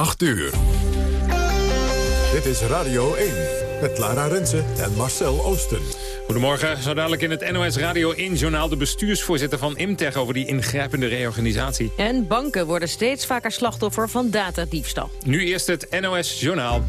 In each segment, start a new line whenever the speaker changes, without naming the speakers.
8 uur. Dit is Radio 1 met Lara Rensen en Marcel Oosten.
Goedemorgen, zo dadelijk in het NOS Radio 1-journaal... de bestuursvoorzitter van Imtech over die ingrijpende reorganisatie.
En banken worden steeds vaker slachtoffer van datadiefstal.
Nu eerst het NOS-journaal.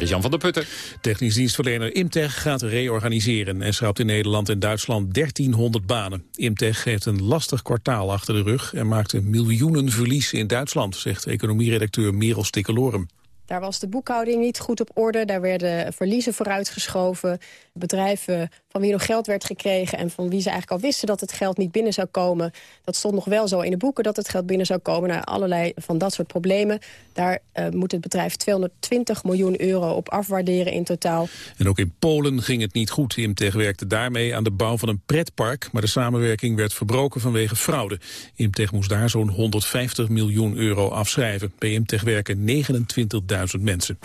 Hier is Jan van der Putten.
Technisch dienstverlener Imtech gaat reorganiseren... en schrapt in Nederland en Duitsland 1300 banen. Imtech heeft een lastig kwartaal achter de rug... en maakte miljoenen verlies in Duitsland... zegt economieredacteur Merel Stikkelorum.
Daar was de boekhouding niet goed op orde. Daar werden verliezen vooruitgeschoven. Bedrijven van wie nog geld werd gekregen... en van wie ze eigenlijk al wisten dat het geld niet binnen zou komen. Dat stond nog wel zo in de boeken dat het geld binnen zou komen. Naar allerlei van dat soort problemen. Daar uh, moet het bedrijf 220 miljoen euro op afwaarderen in totaal.
En ook in Polen ging het niet goed. Imtech werkte daarmee aan de bouw van een pretpark... maar de samenwerking werd verbroken vanwege fraude. Imtech moest daar zo'n 150 miljoen euro afschrijven. Bij Imtech werken 29.000 mensen.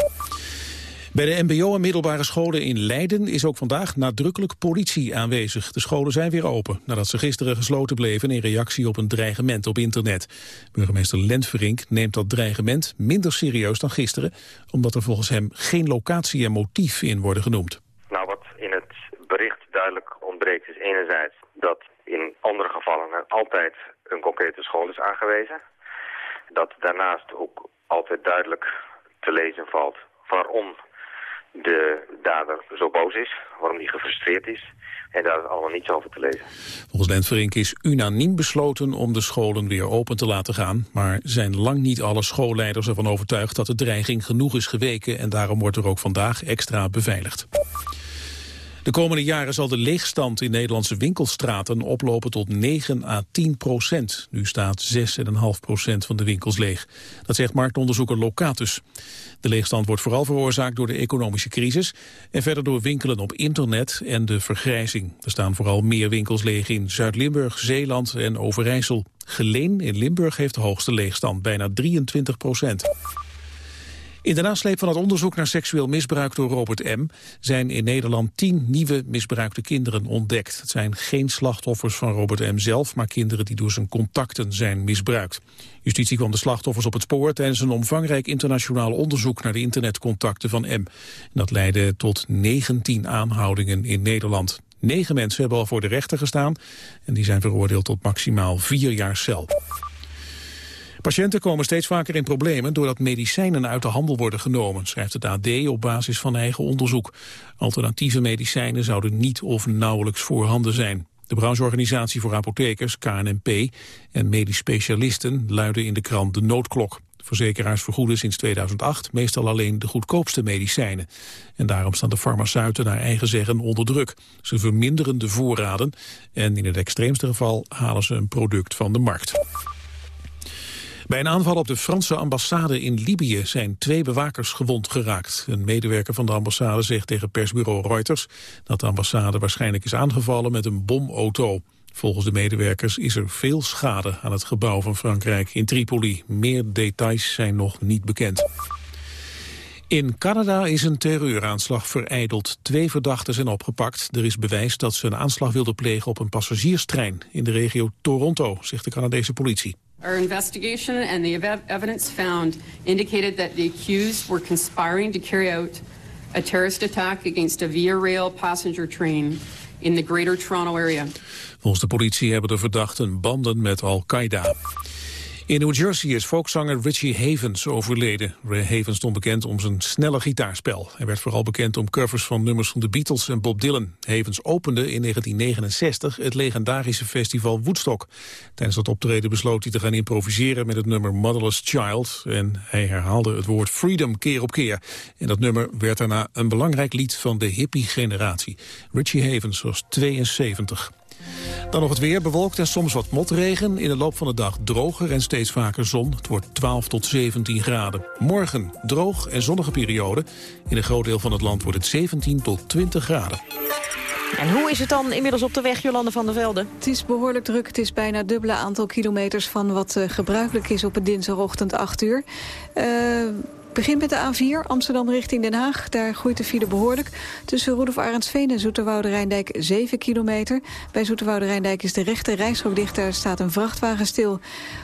Bij de mbo en middelbare scholen in Leiden is ook vandaag nadrukkelijk politie aanwezig. De scholen zijn weer open, nadat ze gisteren gesloten bleven in reactie op een dreigement op internet. Burgemeester Lentverink neemt dat dreigement minder serieus dan gisteren, omdat er volgens hem geen locatie en motief in worden genoemd.
Nou, wat in het bericht duidelijk ontbreekt is enerzijds dat in andere gevallen er altijd een concrete school is aangewezen. Dat daarnaast ook altijd duidelijk te lezen valt waarom de dader zo boos is, waarom hij gefrustreerd is. En daar is allemaal niets over te lezen.
Volgens Lent is unaniem besloten om de scholen weer open te laten gaan. Maar zijn lang niet alle schoolleiders ervan overtuigd dat de dreiging genoeg is geweken. En daarom wordt er ook vandaag extra beveiligd. De komende jaren zal de leegstand in Nederlandse winkelstraten oplopen tot 9 à 10 procent. Nu staat 6,5 procent van de winkels leeg. Dat zegt marktonderzoeker Locatus. De leegstand wordt vooral veroorzaakt door de economische crisis... en verder door winkelen op internet en de vergrijzing. Er staan vooral meer winkels leeg in Zuid-Limburg, Zeeland en Overijssel. Geleen in Limburg heeft de hoogste leegstand, bijna 23 procent. In de nasleep van het onderzoek naar seksueel misbruik door Robert M. zijn in Nederland tien nieuwe misbruikte kinderen ontdekt. Het zijn geen slachtoffers van Robert M. zelf, maar kinderen die door zijn contacten zijn misbruikt. Justitie kwam de slachtoffers op het spoor tijdens een omvangrijk internationaal onderzoek naar de internetcontacten van M. Dat leidde tot 19 aanhoudingen in Nederland. Negen mensen hebben al voor de rechter gestaan en die zijn veroordeeld tot maximaal vier jaar cel. Patiënten komen steeds vaker in problemen doordat medicijnen uit de handel worden genomen, schrijft het AD op basis van eigen onderzoek. Alternatieve medicijnen zouden niet of nauwelijks voorhanden zijn. De brancheorganisatie voor apothekers, KNNP, en medisch specialisten luiden in de krant de noodklok. Verzekeraars vergoeden sinds 2008 meestal alleen de goedkoopste medicijnen. En daarom staan de farmaceuten naar eigen zeggen onder druk. Ze verminderen de voorraden en in het extreemste geval halen ze een product van de markt. Bij een aanval op de Franse ambassade in Libië zijn twee bewakers gewond geraakt. Een medewerker van de ambassade zegt tegen persbureau Reuters dat de ambassade waarschijnlijk is aangevallen met een bomauto. Volgens de medewerkers is er veel schade aan het gebouw van Frankrijk in Tripoli. Meer details zijn nog niet bekend. In Canada is een terreuraanslag vereideld. Twee verdachten zijn opgepakt. Er is bewijs dat ze een aanslag wilden plegen op een passagierstrein in de regio Toronto, zegt de Canadese politie.
Our investigation and the evidence found indicated that the accused were conspiring to carry out a terrorist attack against a Via Rail passenger train in the Greater Toronto area.
Volgens de politie hebben de verdachten banden met Al-Qaeda. In New Jersey is folkzanger Richie Havens overleden. Havens stond bekend om zijn snelle gitaarspel. Hij werd vooral bekend om covers van nummers van de Beatles en Bob Dylan. Havens opende in 1969 het legendarische festival Woodstock. Tijdens dat optreden besloot hij te gaan improviseren met het nummer Motherless Child. En hij herhaalde het woord freedom keer op keer. En dat nummer werd daarna een belangrijk lied van de hippie-generatie. Richie Havens was 72. Dan nog het weer, bewolkt en soms wat motregen. In de loop van de dag droger en steeds vaker zon. Het wordt 12 tot 17 graden. Morgen droog en zonnige periode. In een groot deel van het land wordt het 17 tot 20 graden.
En hoe is het dan inmiddels op de weg, Jolande van der Velde?
Het is behoorlijk druk. Het is bijna het dubbele aantal kilometers van wat uh, gebruikelijk is op een dinsdagochtend 8 uur. Uh,
begin met de A4, Amsterdam richting Den Haag. Daar groeit de file behoorlijk. Tussen Roelof Arendsveen en Zoeterwoude Rijndijk 7 kilometer. Bij Zoeterwoude Rijndijk is de rechte rijstrook dicht. Daar staat een vrachtwagen stil.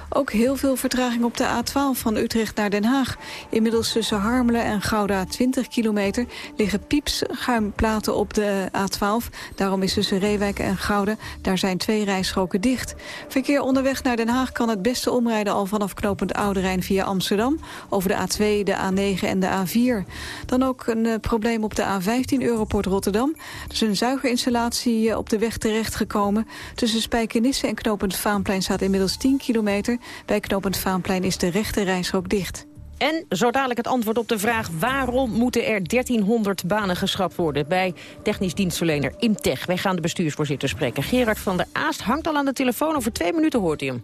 Ook heel veel vertraging op de A12 van Utrecht naar Den Haag. Inmiddels tussen Harmelen en Gouda 20 kilometer... liggen piepschuimplaten op de A12. Daarom is tussen Reewijk en Gouda... daar zijn twee rijstroken dicht. Verkeer onderweg naar Den Haag kan het beste omrijden... al vanaf knopend Oude Rijn via Amsterdam... over de A2, de A9 en de A4. Dan ook een uh, probleem op de A15 Europort Rotterdam. Er is een zuigerinstallatie uh, op de weg terechtgekomen. Tussen Spijkenisse en knopend Vaanplein staat inmiddels 10 kilometer. Bij knopend Vaanplein is de rechte reisrook dicht.
En zo dadelijk het antwoord op de vraag... waarom moeten er 1300 banen geschrapt worden... bij technisch dienstverlener Imtech. Wij gaan de bestuursvoorzitter spreken. Gerard van der Aast hangt al aan de telefoon. Over twee minuten hoort u hem.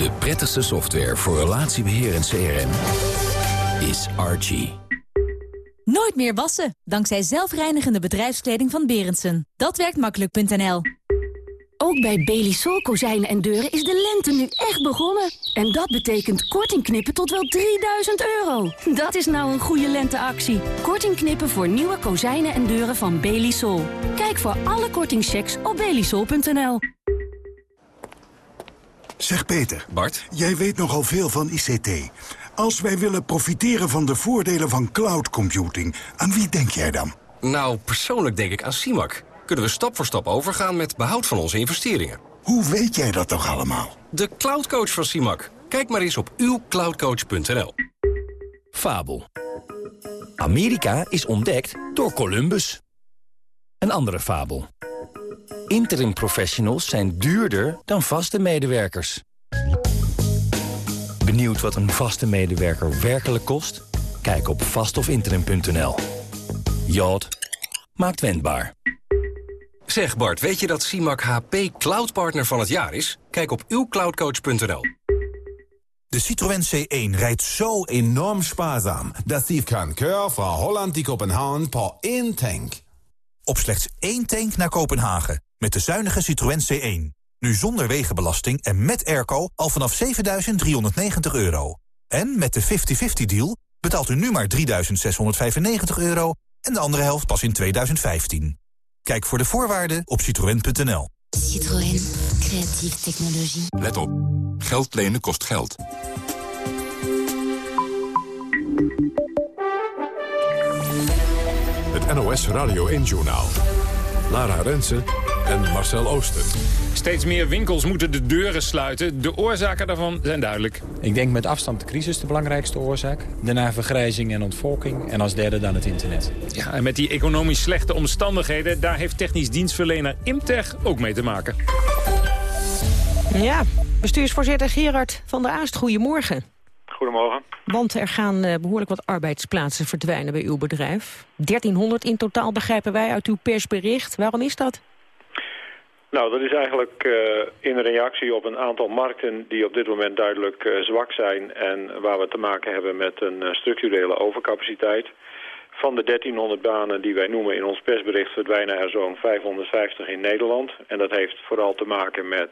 De prettigste software voor relatiebeheer en CRM is Archie.
Nooit meer wassen, dankzij zelfreinigende bedrijfskleding van Berendsen. Dat werkt makkelijk.nl.
Ook bij Belisol kozijnen en deuren is de lente nu echt begonnen. En dat betekent korting knippen tot wel 3000 euro. Dat is nou een goede lenteactie. Korting knippen voor nieuwe kozijnen en deuren van Belisol. Kijk voor alle kortingchecks op belisol.nl.
Zeg Peter.
Bart.
Jij weet nogal veel van ICT. Als wij willen profiteren van de voordelen van cloud computing, aan wie denk jij dan?
Nou, persoonlijk denk ik aan CIMAC. Kunnen we stap voor stap overgaan met behoud van onze investeringen.
Hoe weet jij dat toch allemaal?
De cloudcoach van CIMAC. Kijk maar eens op uwcloudcoach.nl.
Fabel. Amerika is ontdekt door Columbus. Een andere fabel. Interim professionals zijn duurder dan vaste medewerkers. Benieuwd wat een vaste medewerker werkelijk kost? Kijk op vastofinterim.nl. Jod maakt wendbaar.
Zeg Bart, weet je dat CIMAC HP Cloud Partner van het jaar is? Kijk op uwcloudcoach.nl.
De Citroën C1 rijdt zo enorm spaarzaam... dat die kan keur van Holland die Kopenhagen per één tank.
Op slechts één tank naar Kopenhagen. Met de zuinige Citroën C1. Nu zonder wegenbelasting en met airco al vanaf 7.390 euro. En met de 50-50 deal betaalt u nu maar 3.695 euro... en de andere helft pas in 2015. Kijk voor de voorwaarden op citroën.nl.
Citroën. Creatieve technologie.
Let op. Geld lenen kost geld.
Het NOS Radio 1-journaal. Lara Rensen en Marcel Ooster.
Steeds meer winkels moeten de deuren sluiten. De oorzaken daarvan zijn duidelijk.
Ik denk met afstand de crisis de belangrijkste oorzaak. Daarna vergrijzing en ontvolking. En als derde dan het internet.
Ja, en met die economisch slechte omstandigheden... daar heeft technisch dienstverlener Imtech ook mee te maken.
Ja, bestuursvoorzitter Gerard van der Aast, goedemorgen.
Goedemorgen.
Want er gaan uh, behoorlijk wat arbeidsplaatsen verdwijnen bij uw bedrijf. 1300 in totaal begrijpen wij uit uw persbericht. Waarom is dat?
Nou, dat is eigenlijk uh, in reactie op een aantal markten die op dit moment duidelijk uh, zwak zijn... en waar we te maken hebben met een structurele overcapaciteit. Van de 1300 banen die wij noemen in ons persbericht verdwijnen er zo'n 550 in Nederland. En dat heeft vooral te maken met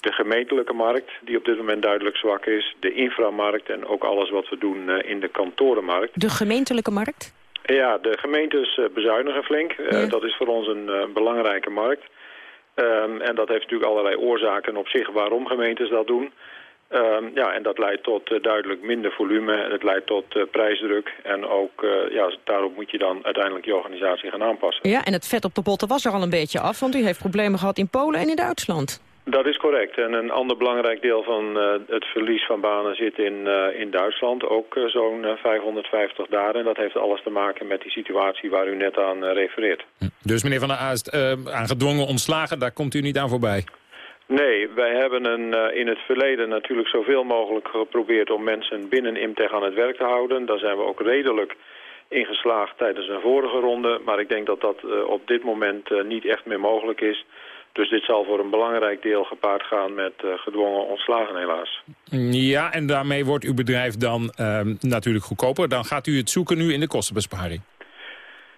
de gemeentelijke markt, die op dit moment duidelijk zwak is. De inframarkt en ook alles wat we doen uh, in de kantorenmarkt.
De gemeentelijke markt?
Ja, de gemeentes uh, bezuinigen flink. Ja. Dat is voor ons een belangrijke markt. Um, en dat heeft natuurlijk allerlei oorzaken op zich waarom gemeentes dat doen. Um, ja, en dat leidt tot duidelijk minder volume. Het leidt tot prijsdruk. En ook ja, daarop moet je dan uiteindelijk je organisatie gaan aanpassen.
Ja, en het vet op de botten was er al een beetje af. Want u heeft problemen gehad in Polen en in Duitsland.
Dat is correct. En een ander belangrijk deel van uh, het verlies van banen zit in, uh, in Duitsland. Ook uh, zo'n 550 daar. En dat heeft alles te maken met die situatie waar u net aan refereert.
Dus meneer Van der Aast, aangedwongen ontslagen, daar komt u niet aan voorbij?
Nee, wij hebben een, in het verleden natuurlijk zoveel mogelijk geprobeerd om mensen binnen Imtech aan het werk te houden. Daar zijn we ook redelijk in geslaagd tijdens een vorige ronde. Maar ik denk dat dat op dit moment niet echt meer mogelijk is. Dus dit zal voor een belangrijk deel gepaard gaan met gedwongen ontslagen helaas.
Ja, en daarmee wordt uw bedrijf dan ehm, natuurlijk goedkoper. Dan gaat u het zoeken nu in de kostenbesparing.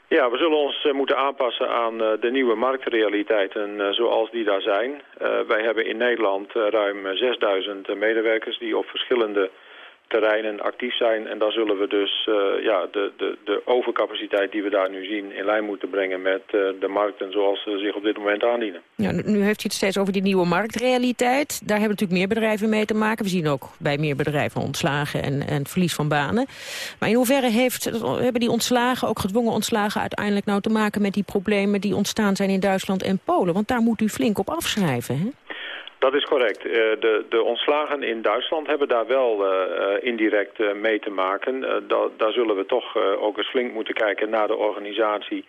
Ja, we zullen ons uh, moeten aanpassen aan uh, de nieuwe marktrealiteiten zoals die daar zijn. wij hebben in Nederland ruim 6000 medewerkers die op verschillende terreinen actief zijn. En daar zullen we dus uh, ja, de, de, de overcapaciteit die we daar nu zien in lijn moeten brengen met uh, de markten zoals ze zich op dit moment aandienen.
Ja, nu heeft u het steeds over die nieuwe marktrealiteit. Daar hebben natuurlijk meer bedrijven mee te maken. We zien ook bij meer bedrijven ontslagen en, en verlies van banen. Maar in hoeverre heeft, hebben die ontslagen, ook gedwongen ontslagen, uiteindelijk nou te maken met die problemen die ontstaan zijn in Duitsland en Polen? Want daar moet u flink op afschrijven, hè?
Dat is correct. Uh, de, de ontslagen in Duitsland hebben daar wel uh, indirect uh, mee te maken. Da, daar zullen we toch ook eens flink moeten kijken naar de organisatie...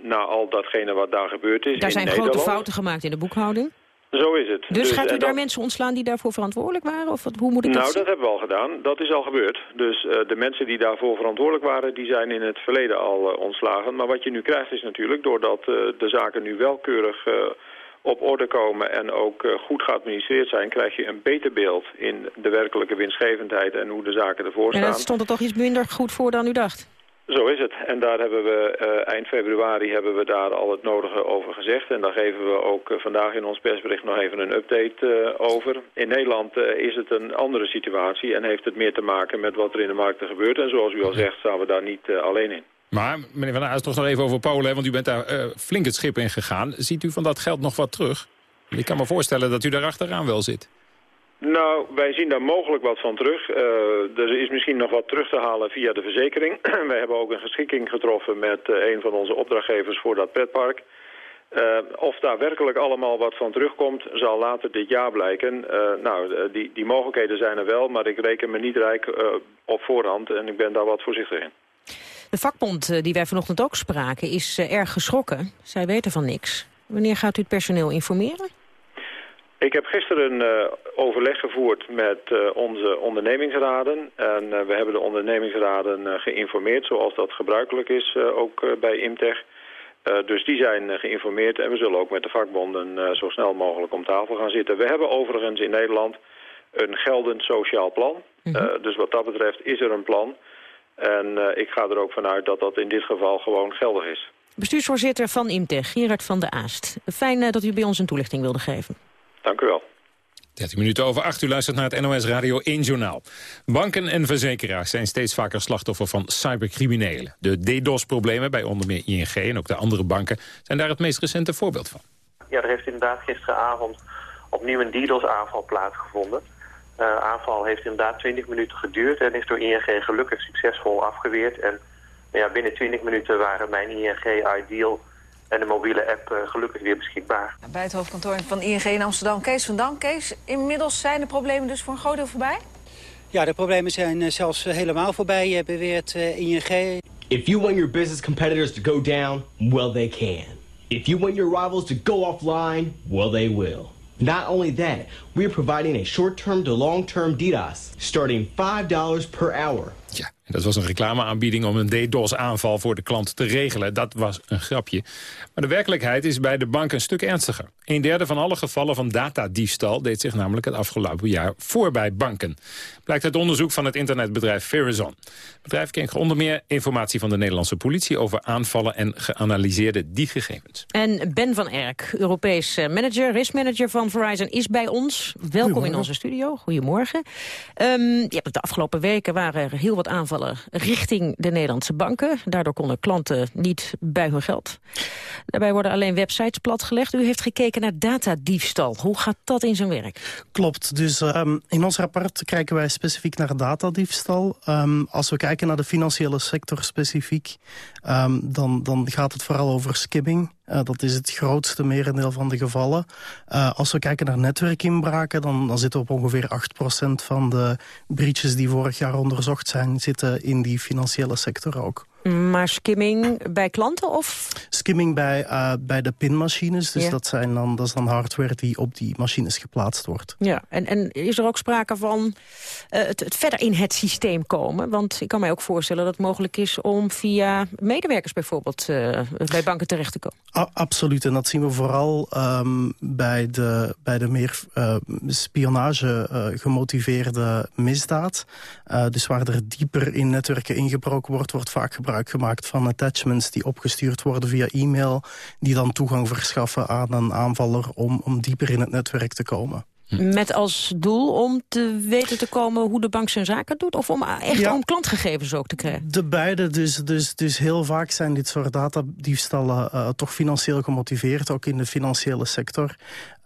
naar al datgene wat daar gebeurd is
Daar zijn
Nederland.
grote fouten gemaakt in de boekhouding.
Zo is het.
Dus, dus gaat u daar dat... mensen ontslaan die daarvoor verantwoordelijk waren? Of wat, hoe moet ik
nou,
dat
dat hebben we al gedaan. Dat is al gebeurd. Dus de mensen die daarvoor verantwoordelijk waren... die zijn in het verleden al ontslagen. Maar wat je nu krijgt is natuurlijk... doordat de zaken nu wel keurig op orde komen en ook uh, goed geadministreerd zijn... krijg je een beter beeld in de werkelijke winstgevendheid en hoe de zaken ervoor staan.
En dat stond er toch iets minder goed voor dan u dacht?
Zo is het. En daar hebben we uh, eind februari hebben we daar al het nodige over gezegd. En daar geven we ook uh, vandaag in ons persbericht nog even een update over. In Nederland is het een andere situatie en heeft het meer te maken met wat er in de markten gebeurt. En zoals u al zegt, staan we daar niet alleen in.
Maar, meneer Van Aas, toch nog even over Polen, want u bent daar uh, flink het schip in gegaan. Ziet u van dat geld nog wat terug? Ik kan me voorstellen dat u daar achteraan wel zit.
Nou, wij zien daar mogelijk wat van terug. Uh, er is misschien nog wat terug te halen via de verzekering. wij hebben ook een geschikking getroffen met uh, een van onze opdrachtgevers voor dat pretpark. Of daar werkelijk allemaal wat van terugkomt, zal later dit jaar blijken. nou, die, die mogelijkheden zijn er wel, maar ik reken me niet rijk op voorhand en ik ben daar wat voorzichtig in.
De vakbond die wij vanochtend ook spraken is uh, erg geschrokken. Zij weten van niks. Wanneer gaat u het personeel informeren?
Ik heb gisteren uh, overleg gevoerd met uh, onze ondernemingsraden. En we hebben de ondernemingsraden geïnformeerd zoals dat gebruikelijk is ook bij Imtech. dus die zijn geïnformeerd en we zullen ook met de vakbonden zo snel mogelijk om tafel gaan zitten. We hebben overigens in Nederland een geldend sociaal plan. Mm -hmm. dus wat dat betreft is er een plan... En uh, ik ga er ook vanuit dat dat in dit geval gewoon geldig is.
Bestuursvoorzitter van Imtech, Gerard van der Aast. Fijn uh, dat u bij ons een toelichting wilde geven.
Dank u wel.
13 minuten over 8, u luistert naar het NOS Radio 1 Journaal. Banken en verzekeraars zijn steeds vaker slachtoffer van cybercriminelen. De DDoS-problemen bij onder meer ING en ook de andere banken... zijn daar het meest recente voorbeeld van.
Ja, er heeft inderdaad gisteravond opnieuw een DDoS-aanval plaatsgevonden... De uh, aanval heeft inderdaad 20 minuten geduurd en is door ING gelukkig succesvol afgeweerd. En ja, binnen 20 minuten waren mijn ING Ideal en de mobiele app uh, gelukkig weer beschikbaar.
Bij het hoofdkantoor van ING in Amsterdam, Kees van Dam. Kees, inmiddels zijn de problemen dus voor een groot deel voorbij?
Ja, de problemen zijn uh, zelfs helemaal voorbij, beweert ING.
If you want your business competitors to go down, well they can. If you want your rivals to go offline, well they will. Not only that, we are providing a short-term to long-term DDoS, starting $5 per hour.
Ja, dat was een reclameaanbieding om een DDoS-aanval voor de klant te regelen. Dat was een grapje. Maar de werkelijkheid is bij de bank een stuk ernstiger. Een derde van alle gevallen van datadiefstal deed zich namelijk het afgelopen jaar voor bij banken. Blijkt uit onderzoek van het internetbedrijf Verizon. Het bedrijf kreeg onder meer informatie van de Nederlandse politie over aanvallen en geanalyseerde die gegevens.
En Ben van Erk, Europees manager, riskmanager van Verizon, is bij ons. Welkom in onze studio. Goedemorgen. Um, ja, de afgelopen weken waren er heel aanvallen richting de Nederlandse banken. Daardoor konden klanten niet bij hun geld. Daarbij worden alleen websites platgelegd. U heeft gekeken naar datadiefstal. Hoe gaat dat in zijn werk?
Klopt. Dus um, in ons rapport kijken wij specifiek naar datadiefstal. Um, als we kijken naar de financiële sector specifiek... Um, dan, dan gaat het vooral over skimming. Uh, dat is het grootste merendeel van de gevallen. Uh, als we kijken naar netwerkinbraken, dan, dan zitten we op ongeveer 8% van de breaches die vorig jaar onderzocht zijn, zitten in die financiële sector ook.
Maar skimming bij klanten of?
Skimming bij, uh, bij de pinmachines. Dus dat, zijn dan, dat is dan hardware die op die machines geplaatst wordt.
Ja, en, en is er ook sprake van uh, het, het, verder in het systeem komen? Want ik kan mij ook voorstellen dat het mogelijk is om via medewerkers bijvoorbeeld uh, bij banken terecht te komen.
A absoluut, en dat zien we vooral um, bij, de, bij de meer spionage gemotiveerde misdaad. dus waar er dieper in netwerken ingebroken wordt, wordt vaak gebruikt gebruik gemaakt van attachments die opgestuurd worden via e-mail... die dan toegang verschaffen aan een aanvaller om, om dieper in het netwerk te komen.
Met als doel om te weten te komen hoe de bank zijn zaken doet? Of om echt om klantgegevens ook te krijgen?
De beide. Dus, dus, dus heel vaak zijn dit soort datadiefstallen uh, toch financieel gemotiveerd. Ook in de financiële sector.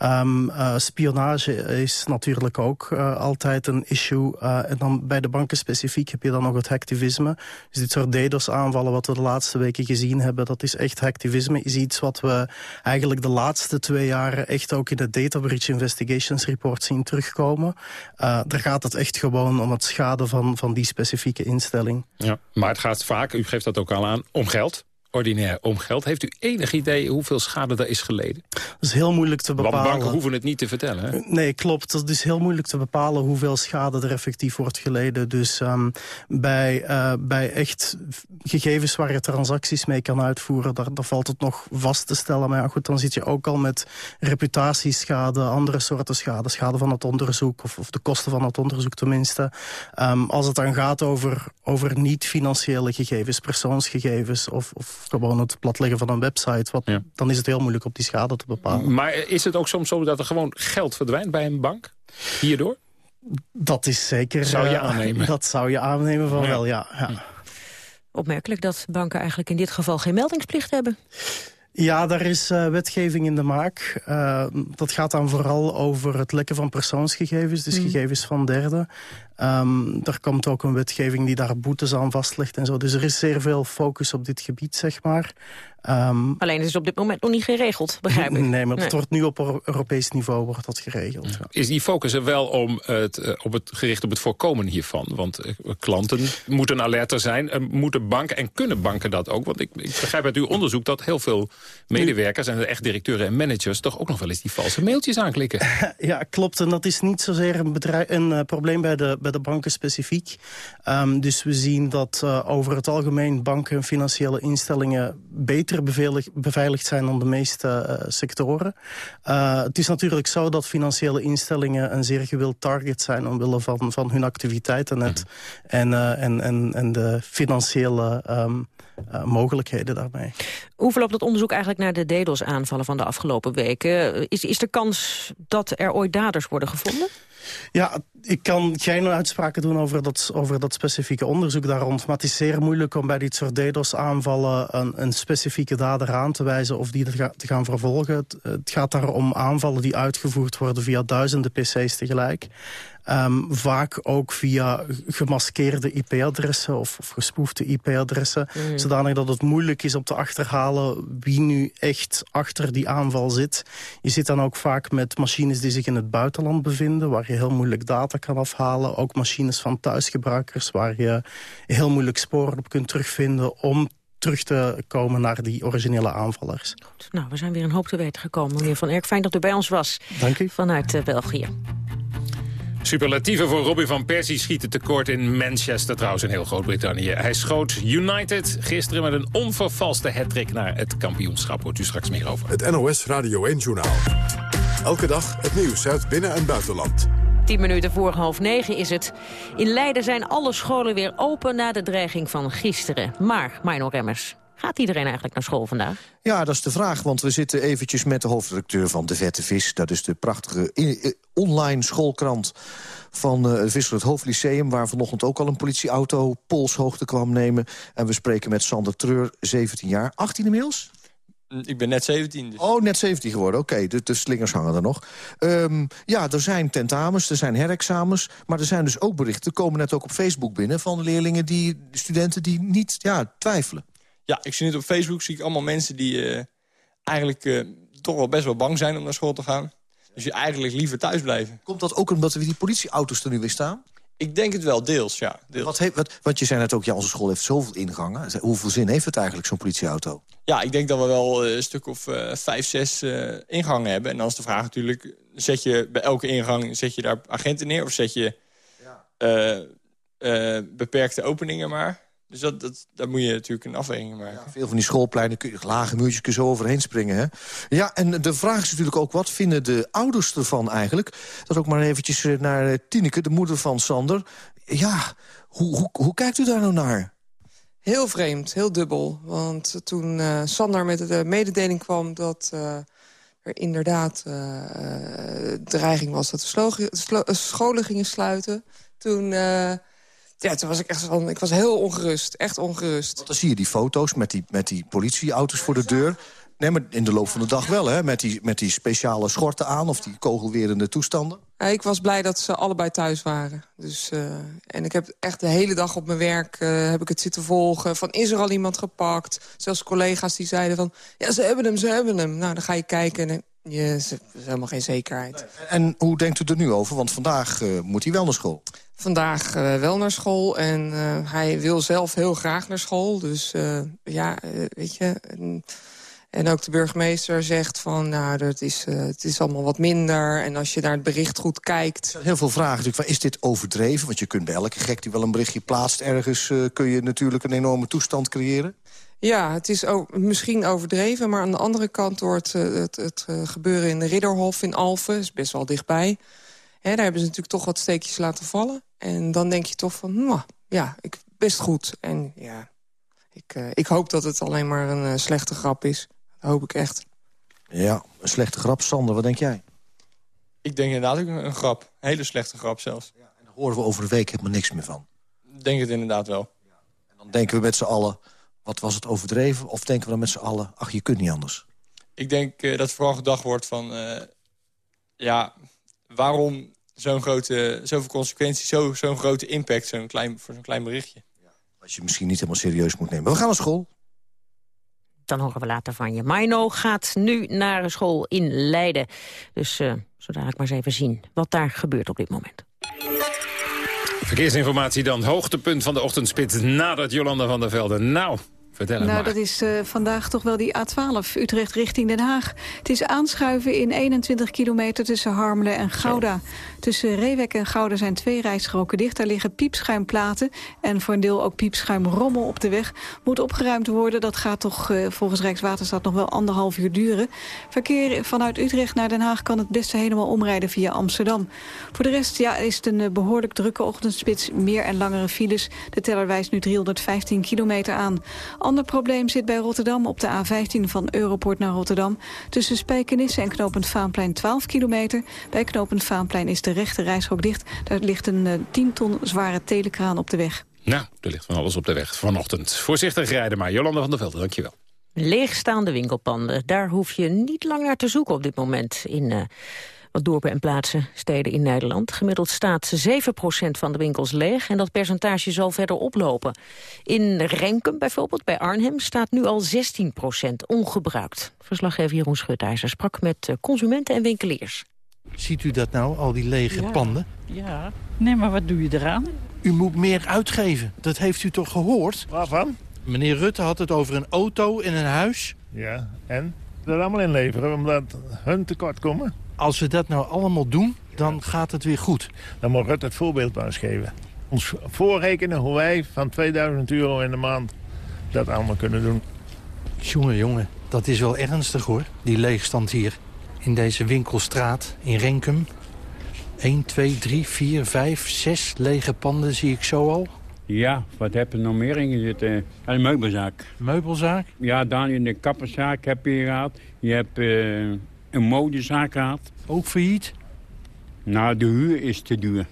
Um, uh, spionage is natuurlijk ook uh, altijd een issue. Uh, en dan bij de banken specifiek heb je dan nog het hacktivisme. Dus dit soort DDoS-aanvallen wat we de laatste weken gezien hebben... dat is echt hacktivisme. Is iets wat we eigenlijk de laatste twee jaren... echt ook in de Data Breach Investigations Report zien terugkomen. daar gaat het echt gewoon om het schade van, van die specifieke instelling.
Ja, maar het gaat vaak, u geeft dat ook al aan, om geld ordinair om geld. Heeft u enig idee hoeveel schade er is geleden?
Dat is heel moeilijk te bepalen.
Want banken hoeven het niet te vertellen. Hè?
Nee, klopt. Het is heel moeilijk te bepalen hoeveel schade er effectief wordt geleden. Dus um, bij, uh, bij echt gegevens waar je transacties mee kan uitvoeren... Daar, daar, valt het nog vast te stellen. Maar ja, goed, dan zit je ook al met reputatieschade... andere soorten schade, schade van het onderzoek... of, of de kosten van het onderzoek tenminste. Um, als het dan gaat over, over niet-financiële gegevens, persoonsgegevens... of, of gewoon het platleggen van een website. Wat, Dan is het heel moeilijk op die schade te bepalen.
Maar is het ook soms zo dat er gewoon geld verdwijnt bij een bank? Hierdoor?
Dat is zeker...
Zou je
uh,
aannemen?
Dat zou je aannemen van
Ja.
wel, ja. ja.
Opmerkelijk dat banken eigenlijk in dit geval geen meldingsplicht hebben.
Ja, daar is uh, wetgeving in de maak. Uh, dat gaat dan vooral over het lekken van persoonsgegevens, dus
Mm.
gegevens van derden. Um, er komt ook een wetgeving die daar boetes aan vastlegt en zo. Dus er is zeer veel focus op dit gebied, zeg maar. Um,
Alleen het is op dit moment nog niet geregeld, begrijp ik.
Nee, maar het wordt nu op Euro- Europees niveau wordt dat geregeld. Ja.
Is die focus er wel om het, eh, op het, gericht op het voorkomen hiervan? Want eh, klanten moeten alerter zijn. Eh, moeten banken en kunnen banken dat ook? Want ik, ik begrijp uit uw onderzoek dat heel veel medewerkers... en echt directeuren en managers... toch ook nog wel eens die valse mailtjes aanklikken.
Ja, klopt. En dat is niet zozeer een, bedrijf, een uh, probleem bij de, bij de banken specifiek. Um, dus we zien dat uh, over het algemeen banken en financiële instellingen... beter beveilig, beveiligd zijn dan de meeste uh, sectoren. Uh, het is natuurlijk zo dat financiële instellingen... een zeer gewild target zijn omwille van, van hun activiteiten... net, en, uh, en, en, en de financiële... Um, uh, mogelijkheden daarmee.
Hoe verloopt het onderzoek eigenlijk naar de DDoS-aanvallen van de afgelopen weken? Is, is er kans dat er ooit daders worden gevonden?
Ja, ik kan geen uitspraken doen over dat, over dat specifieke onderzoek daar rond. Maar het is zeer moeilijk om bij dit soort DDoS-aanvallen een, een, specifieke dader aan te wijzen of die te gaan vervolgen. Het, het gaat daar om aanvallen die uitgevoerd worden via duizenden pc's tegelijk. Um, vaak ook via gemaskeerde IP-adressen of, of, gespoefde IP-adressen. Mm. Zodanig dat het moeilijk is om te achterhalen wie nu echt achter die aanval zit. Je zit dan ook vaak met machines die zich in het buitenland bevinden... waar je heel moeilijk data kan afhalen. Ook machines van thuisgebruikers waar je heel moeilijk sporen op kunt terugvinden... om terug te komen naar die originele aanvallers.
Goed, nou, we zijn weer een hoop te weten gekomen, meneer Van Erk. Fijn dat u bij ons was.
Dank u.
Vanuit uh, België.
Superlatieven voor Robbie van Persie schieten tekort in Manchester, trouwens in heel Groot-Brittannië. Hij schoot United gisteren met een onvervalste hattrick naar het kampioenschap. Hoort u straks meer over.
Het NOS Radio 1-journaal. Elke dag het nieuws uit binnen- en buitenland.
Tien minuten voor half negen is het. In Leiden zijn alle scholen weer open na de dreiging van gisteren. Maar, Mino Remmers, Gaat iedereen eigenlijk naar school vandaag?
Ja, dat is de vraag, want we zitten eventjes met de hoofdredacteur van De Vette Vis. Dat is de prachtige online schoolkrant van uh, het Vissel het Hoofdlyceum... waar vanochtend ook al een politieauto polshoogte kwam nemen. En we spreken met Sander Treur, 17 jaar. 18 inmiddels?
Ik ben net 17. Dus.
Oh, net 17 geworden. Oké, okay, de, de, slingers hangen er nog. Um, ja, er zijn tentamens, er zijn herexamens. Maar er zijn dus ook berichten, komen net ook op Facebook binnen... van leerlingen, die, studenten die niet ja, twijfelen.
Ja, ik zie net op Facebook zie ik allemaal mensen die uh, eigenlijk uh, toch wel best wel bang zijn om naar school te gaan. Dus je eigenlijk liever thuis blijven.
Komt dat ook omdat er die politieauto's er nu weer staan?
Ik denk het wel, deels, ja. Deels.
Wat heeft, wat, want je zei net ook, ja, onze school heeft zoveel ingangen. Hoeveel zin heeft het eigenlijk, zo'n politieauto?
Ja, ik denk dat we wel een stuk of uh, vijf, zes uh, ingangen hebben. En dan is de vraag natuurlijk, zet je bij elke ingang zet je daar agenten neer... of zet je uh, beperkte openingen maar? Dus dat, dat, daar moet je natuurlijk een afweging maken. Ja,
veel van die schoolpleinen, kun je, lage muurtjes kun je zo overheen springen. Hè? Ja, en de vraag is natuurlijk ook, wat vinden de ouders ervan eigenlijk? Dat ook maar eventjes eh, naar eh, Tineke, de moeder van Sander. Ja, hoe, hoe, hoe kijkt u daar nou naar?
Heel vreemd, heel dubbel. Want toen uh, Sander met de mededeling kwam dat uh, er inderdaad uh, dreiging was... dat de scholen gingen sluiten, toen ja, toen was ik echt van, ik was heel ongerust. Echt ongerust.
Want dan zie je die foto's met die, met die politieauto's voor de deur. Nee, maar in de loop van de dag wel, hè? Met die, met die speciale schorten aan of die kogelwerende toestanden.
Ja, ik was blij dat ze allebei thuis waren. Dus, uh, en ik heb echt de hele dag op mijn werk uh, heb ik het zitten volgen. Van, is er al iemand gepakt? Zelfs collega's die zeiden van, ja, ze hebben hem, ze hebben hem. Nou, dan ga je kijken en je, is helemaal geen zekerheid.
En hoe denkt u er nu over? Want vandaag uh, moet hij wel naar school.
Vandaag uh, wel naar school en uh, hij wil zelf heel graag naar school. Dus ja, weet je... En, en, ook de burgemeester zegt van, nou, dat is, het is allemaal wat minder. En als je naar het bericht goed kijkt...
Heel veel vragen natuurlijk. Is dit overdreven? Want je kunt bij elke gek die wel een berichtje plaatst ergens... kun je natuurlijk een enorme toestand creëren.
Ja, het is ook misschien overdreven. Maar aan de andere kant door het, het, het, gebeuren in de Ridderhof in Alphen... is best wel dichtbij. Hè, daar hebben ze natuurlijk toch wat steekjes laten vallen. En dan denk je toch van, nou, ja, ik, best goed. En ja, ik, uh, ik hoop dat het alleen maar een uh, slechte grap is. Dat hoop ik echt.
Ja, een slechte grap. Sander, wat denk jij?
Ik denk inderdaad ook een, een grap. Een hele slechte grap zelfs. Ja,
en daar horen we over een week helemaal niks meer van.
Denk het inderdaad wel.
Ja. En dan denken we met z'n allen, wat was het overdreven? Of denken we dan met z'n allen, ach, je kunt niet anders?
Ik denk uh, dat vooral gedacht wordt van... ja, waarom zo'n grote, zoveel consequenties, zo'n zo grote impact zo'n klein, voor zo'n klein berichtje. Ja,
als je misschien niet helemaal serieus moet nemen. We gaan naar school.
Dan horen we later van je. Mino gaat nu naar school in Leiden. Dus uh, zo ik maar eens even zien wat daar gebeurt op dit moment.
Verkeersinformatie dan. Hoogtepunt van de ochtendspits nadat Jolanda van der Velde. Nou, Vertel
nou,
maar.
dat is uh, vandaag toch wel die A12, Utrecht richting Den Haag. Het is aanschuiven in 21 kilometer tussen Harmelen en Gouda. Zo. Tussen Reewek en Gouda zijn twee rijstroken dicht. Daar liggen piepschuimplaten en voor een deel ook piepschuimrommel op de weg. Moet opgeruimd worden. Dat gaat toch uh, volgens Rijkswaterstaat nog wel anderhalf uur duren. Verkeer vanuit Utrecht naar Den Haag kan het beste helemaal omrijden via Amsterdam. Voor de rest ja, is het een uh, behoorlijk drukke ochtendspits. Meer en langere files. De teller wijst nu 315 kilometer aan. Ander probleem zit bij Rotterdam op de A15 van Europort naar Rotterdam. Tussen Spijkenisse en knooppunt Vaanplein 12 kilometer. Bij knooppunt Vaanplein is de rechte reishok dicht. Daar ligt een uh, 10 ton zware telekraan op de weg.
Nou, er ligt van alles op de weg vanochtend. Voorzichtig rijden maar. Jolanda van der Velde, dankjewel.
Leegstaande winkelpanden, daar hoef je niet lang naar te zoeken op dit moment in uh, wat dorpen en plaatsen, steden in Nederland. Gemiddeld staat 7% van de winkels leeg en dat percentage zal verder oplopen. In Renkum bijvoorbeeld, bij Arnhem, staat nu al 16% ongebruikt. Verslaggever Jeroen Schutijzer sprak met eh, consumenten en winkeliers.
Ziet u dat nou, al die lege
ja,
panden?
Ja, nee, maar wat doe je eraan?
U moet meer uitgeven. Dat heeft u toch gehoord?
Waarvan?
Meneer Rutte had het over een auto en een huis.
Ja, en? Er allemaal inleveren, omdat hun tekort komen.
Als we dat nou allemaal doen, dan gaat het weer goed.
Dan moet Rutte het voorbeeld maar eens geven. Ons voorrekenen hoe wij van 2000 euro in de maand dat allemaal kunnen doen.
Jongen, jongen, dat is wel ernstig hoor, die leegstand hier. In deze winkelstraat in Renkum. 1, 2, 3, 4, 5, 6 lege panden zie ik zo al.
Ja, wat heb je nog meer in zitten? Een meubelzaak.
Meubelzaak?
Ja, dan in de kapperszaak heb je gehad. Je hebt uh, een modezaak gehad.
Ook failliet?
Nou, de huur is te duur.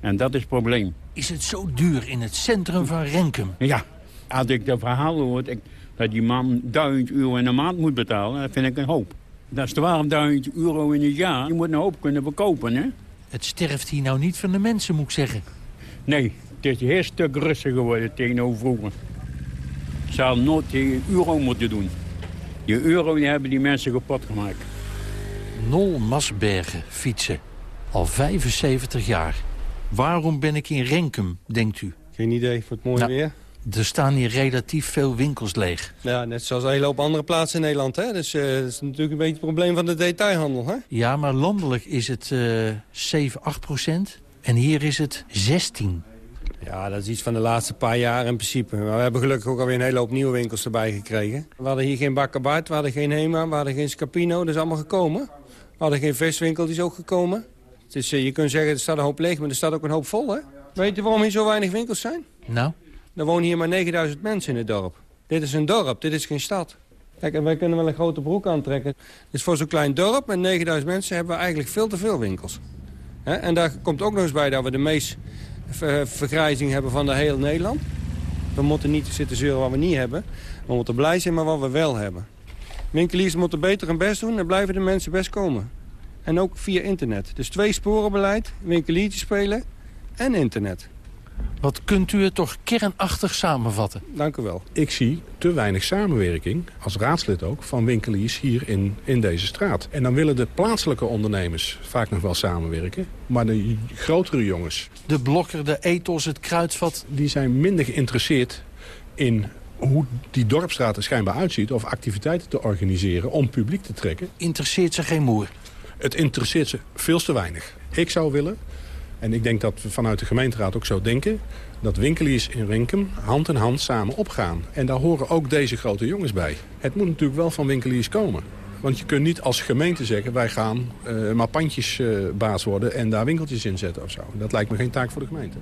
En dat is het probleem.
Is het zo duur in het centrum van Renkum?
Ja. Als ik de verhalen hoor dat die man 1000 euro in de maand moet betalen, dat vind ik een hoop. Dat is 12.000 euro in het jaar. Je moet een hoop kunnen verkopen, hè?
Het sterft hier nou niet van de mensen, moet ik zeggen.
Nee, het is een heel stuk rustiger geworden tegenover vroeger. Het zou nooit tegen euro moeten doen. Die euro die hebben die mensen kapot gemaakt.
Nol Masbergen fietsen. Al 75 jaar. Waarom ben ik in Renkum, denkt u?
Geen idee, voor het mooie
Nou,
weer.
Er staan hier relatief veel winkels leeg.
Ja, net zoals een hele hoop andere plaatsen in Nederland. Hè? Dus eh, dat is natuurlijk een beetje het probleem van de detailhandel. Hè?
Ja, maar landelijk is het eh 7, 8 procent. En hier is het 16.
Ja, dat is iets van de laatste paar jaar in principe. Maar we hebben gelukkig ook alweer een hele hoop nieuwe winkels erbij gekregen. We hadden hier geen Bakkabart, we hadden geen Hema, we hadden geen Scapino. Dat is allemaal gekomen. We hadden geen viswinkel, die is ook gekomen. Dus eh, je kunt zeggen, er staat een hoop leeg, maar er staat ook een hoop vol. Hè? Weet je waarom hier zo weinig winkels zijn?
Nou?
Er wonen hier maar 9000 mensen in het dorp. Dit is een dorp, dit is geen stad. Kijk, en wij kunnen wel een grote broek aantrekken. Dus voor zo'n klein dorp met 9000 mensen hebben we eigenlijk veel te veel winkels. En daar komt ook nog eens bij dat we de meest ver- vergrijzing hebben van de hele Nederland. We moeten niet zitten zeuren wat we niet hebben. We moeten blij zijn met wat we wel hebben. Winkeliers moeten beter hun best doen en blijven de mensen best komen. En ook via internet. Dus twee sporenbeleid, spelen en internet.
Wat kunt u het toch kernachtig samenvatten?
Dank u wel.
Ik zie te weinig samenwerking, als raadslid ook, van winkeliers hier in, in deze straat. En dan willen de plaatselijke ondernemers vaak nog wel samenwerken. Maar de grotere jongens...
De blokker, de ethos, het kruidvat...
Die zijn minder geïnteresseerd in hoe die dorpstraat er schijnbaar uitziet... of activiteiten te organiseren om publiek te trekken.
Interesseert ze geen moer?
Het interesseert ze veel te weinig. Ik zou willen, en ik denk dat we vanuit de gemeenteraad ook zo denken... dat winkeliers in Rinkum hand in hand samen opgaan. En daar horen ook deze grote jongens bij. Het moet natuurlijk wel van winkeliers komen. Want je kunt niet als gemeente zeggen... wij gaan eh, maar pandjesbaas worden en daar winkeltjes in zetten of zo. Dat lijkt me geen taak voor de gemeente.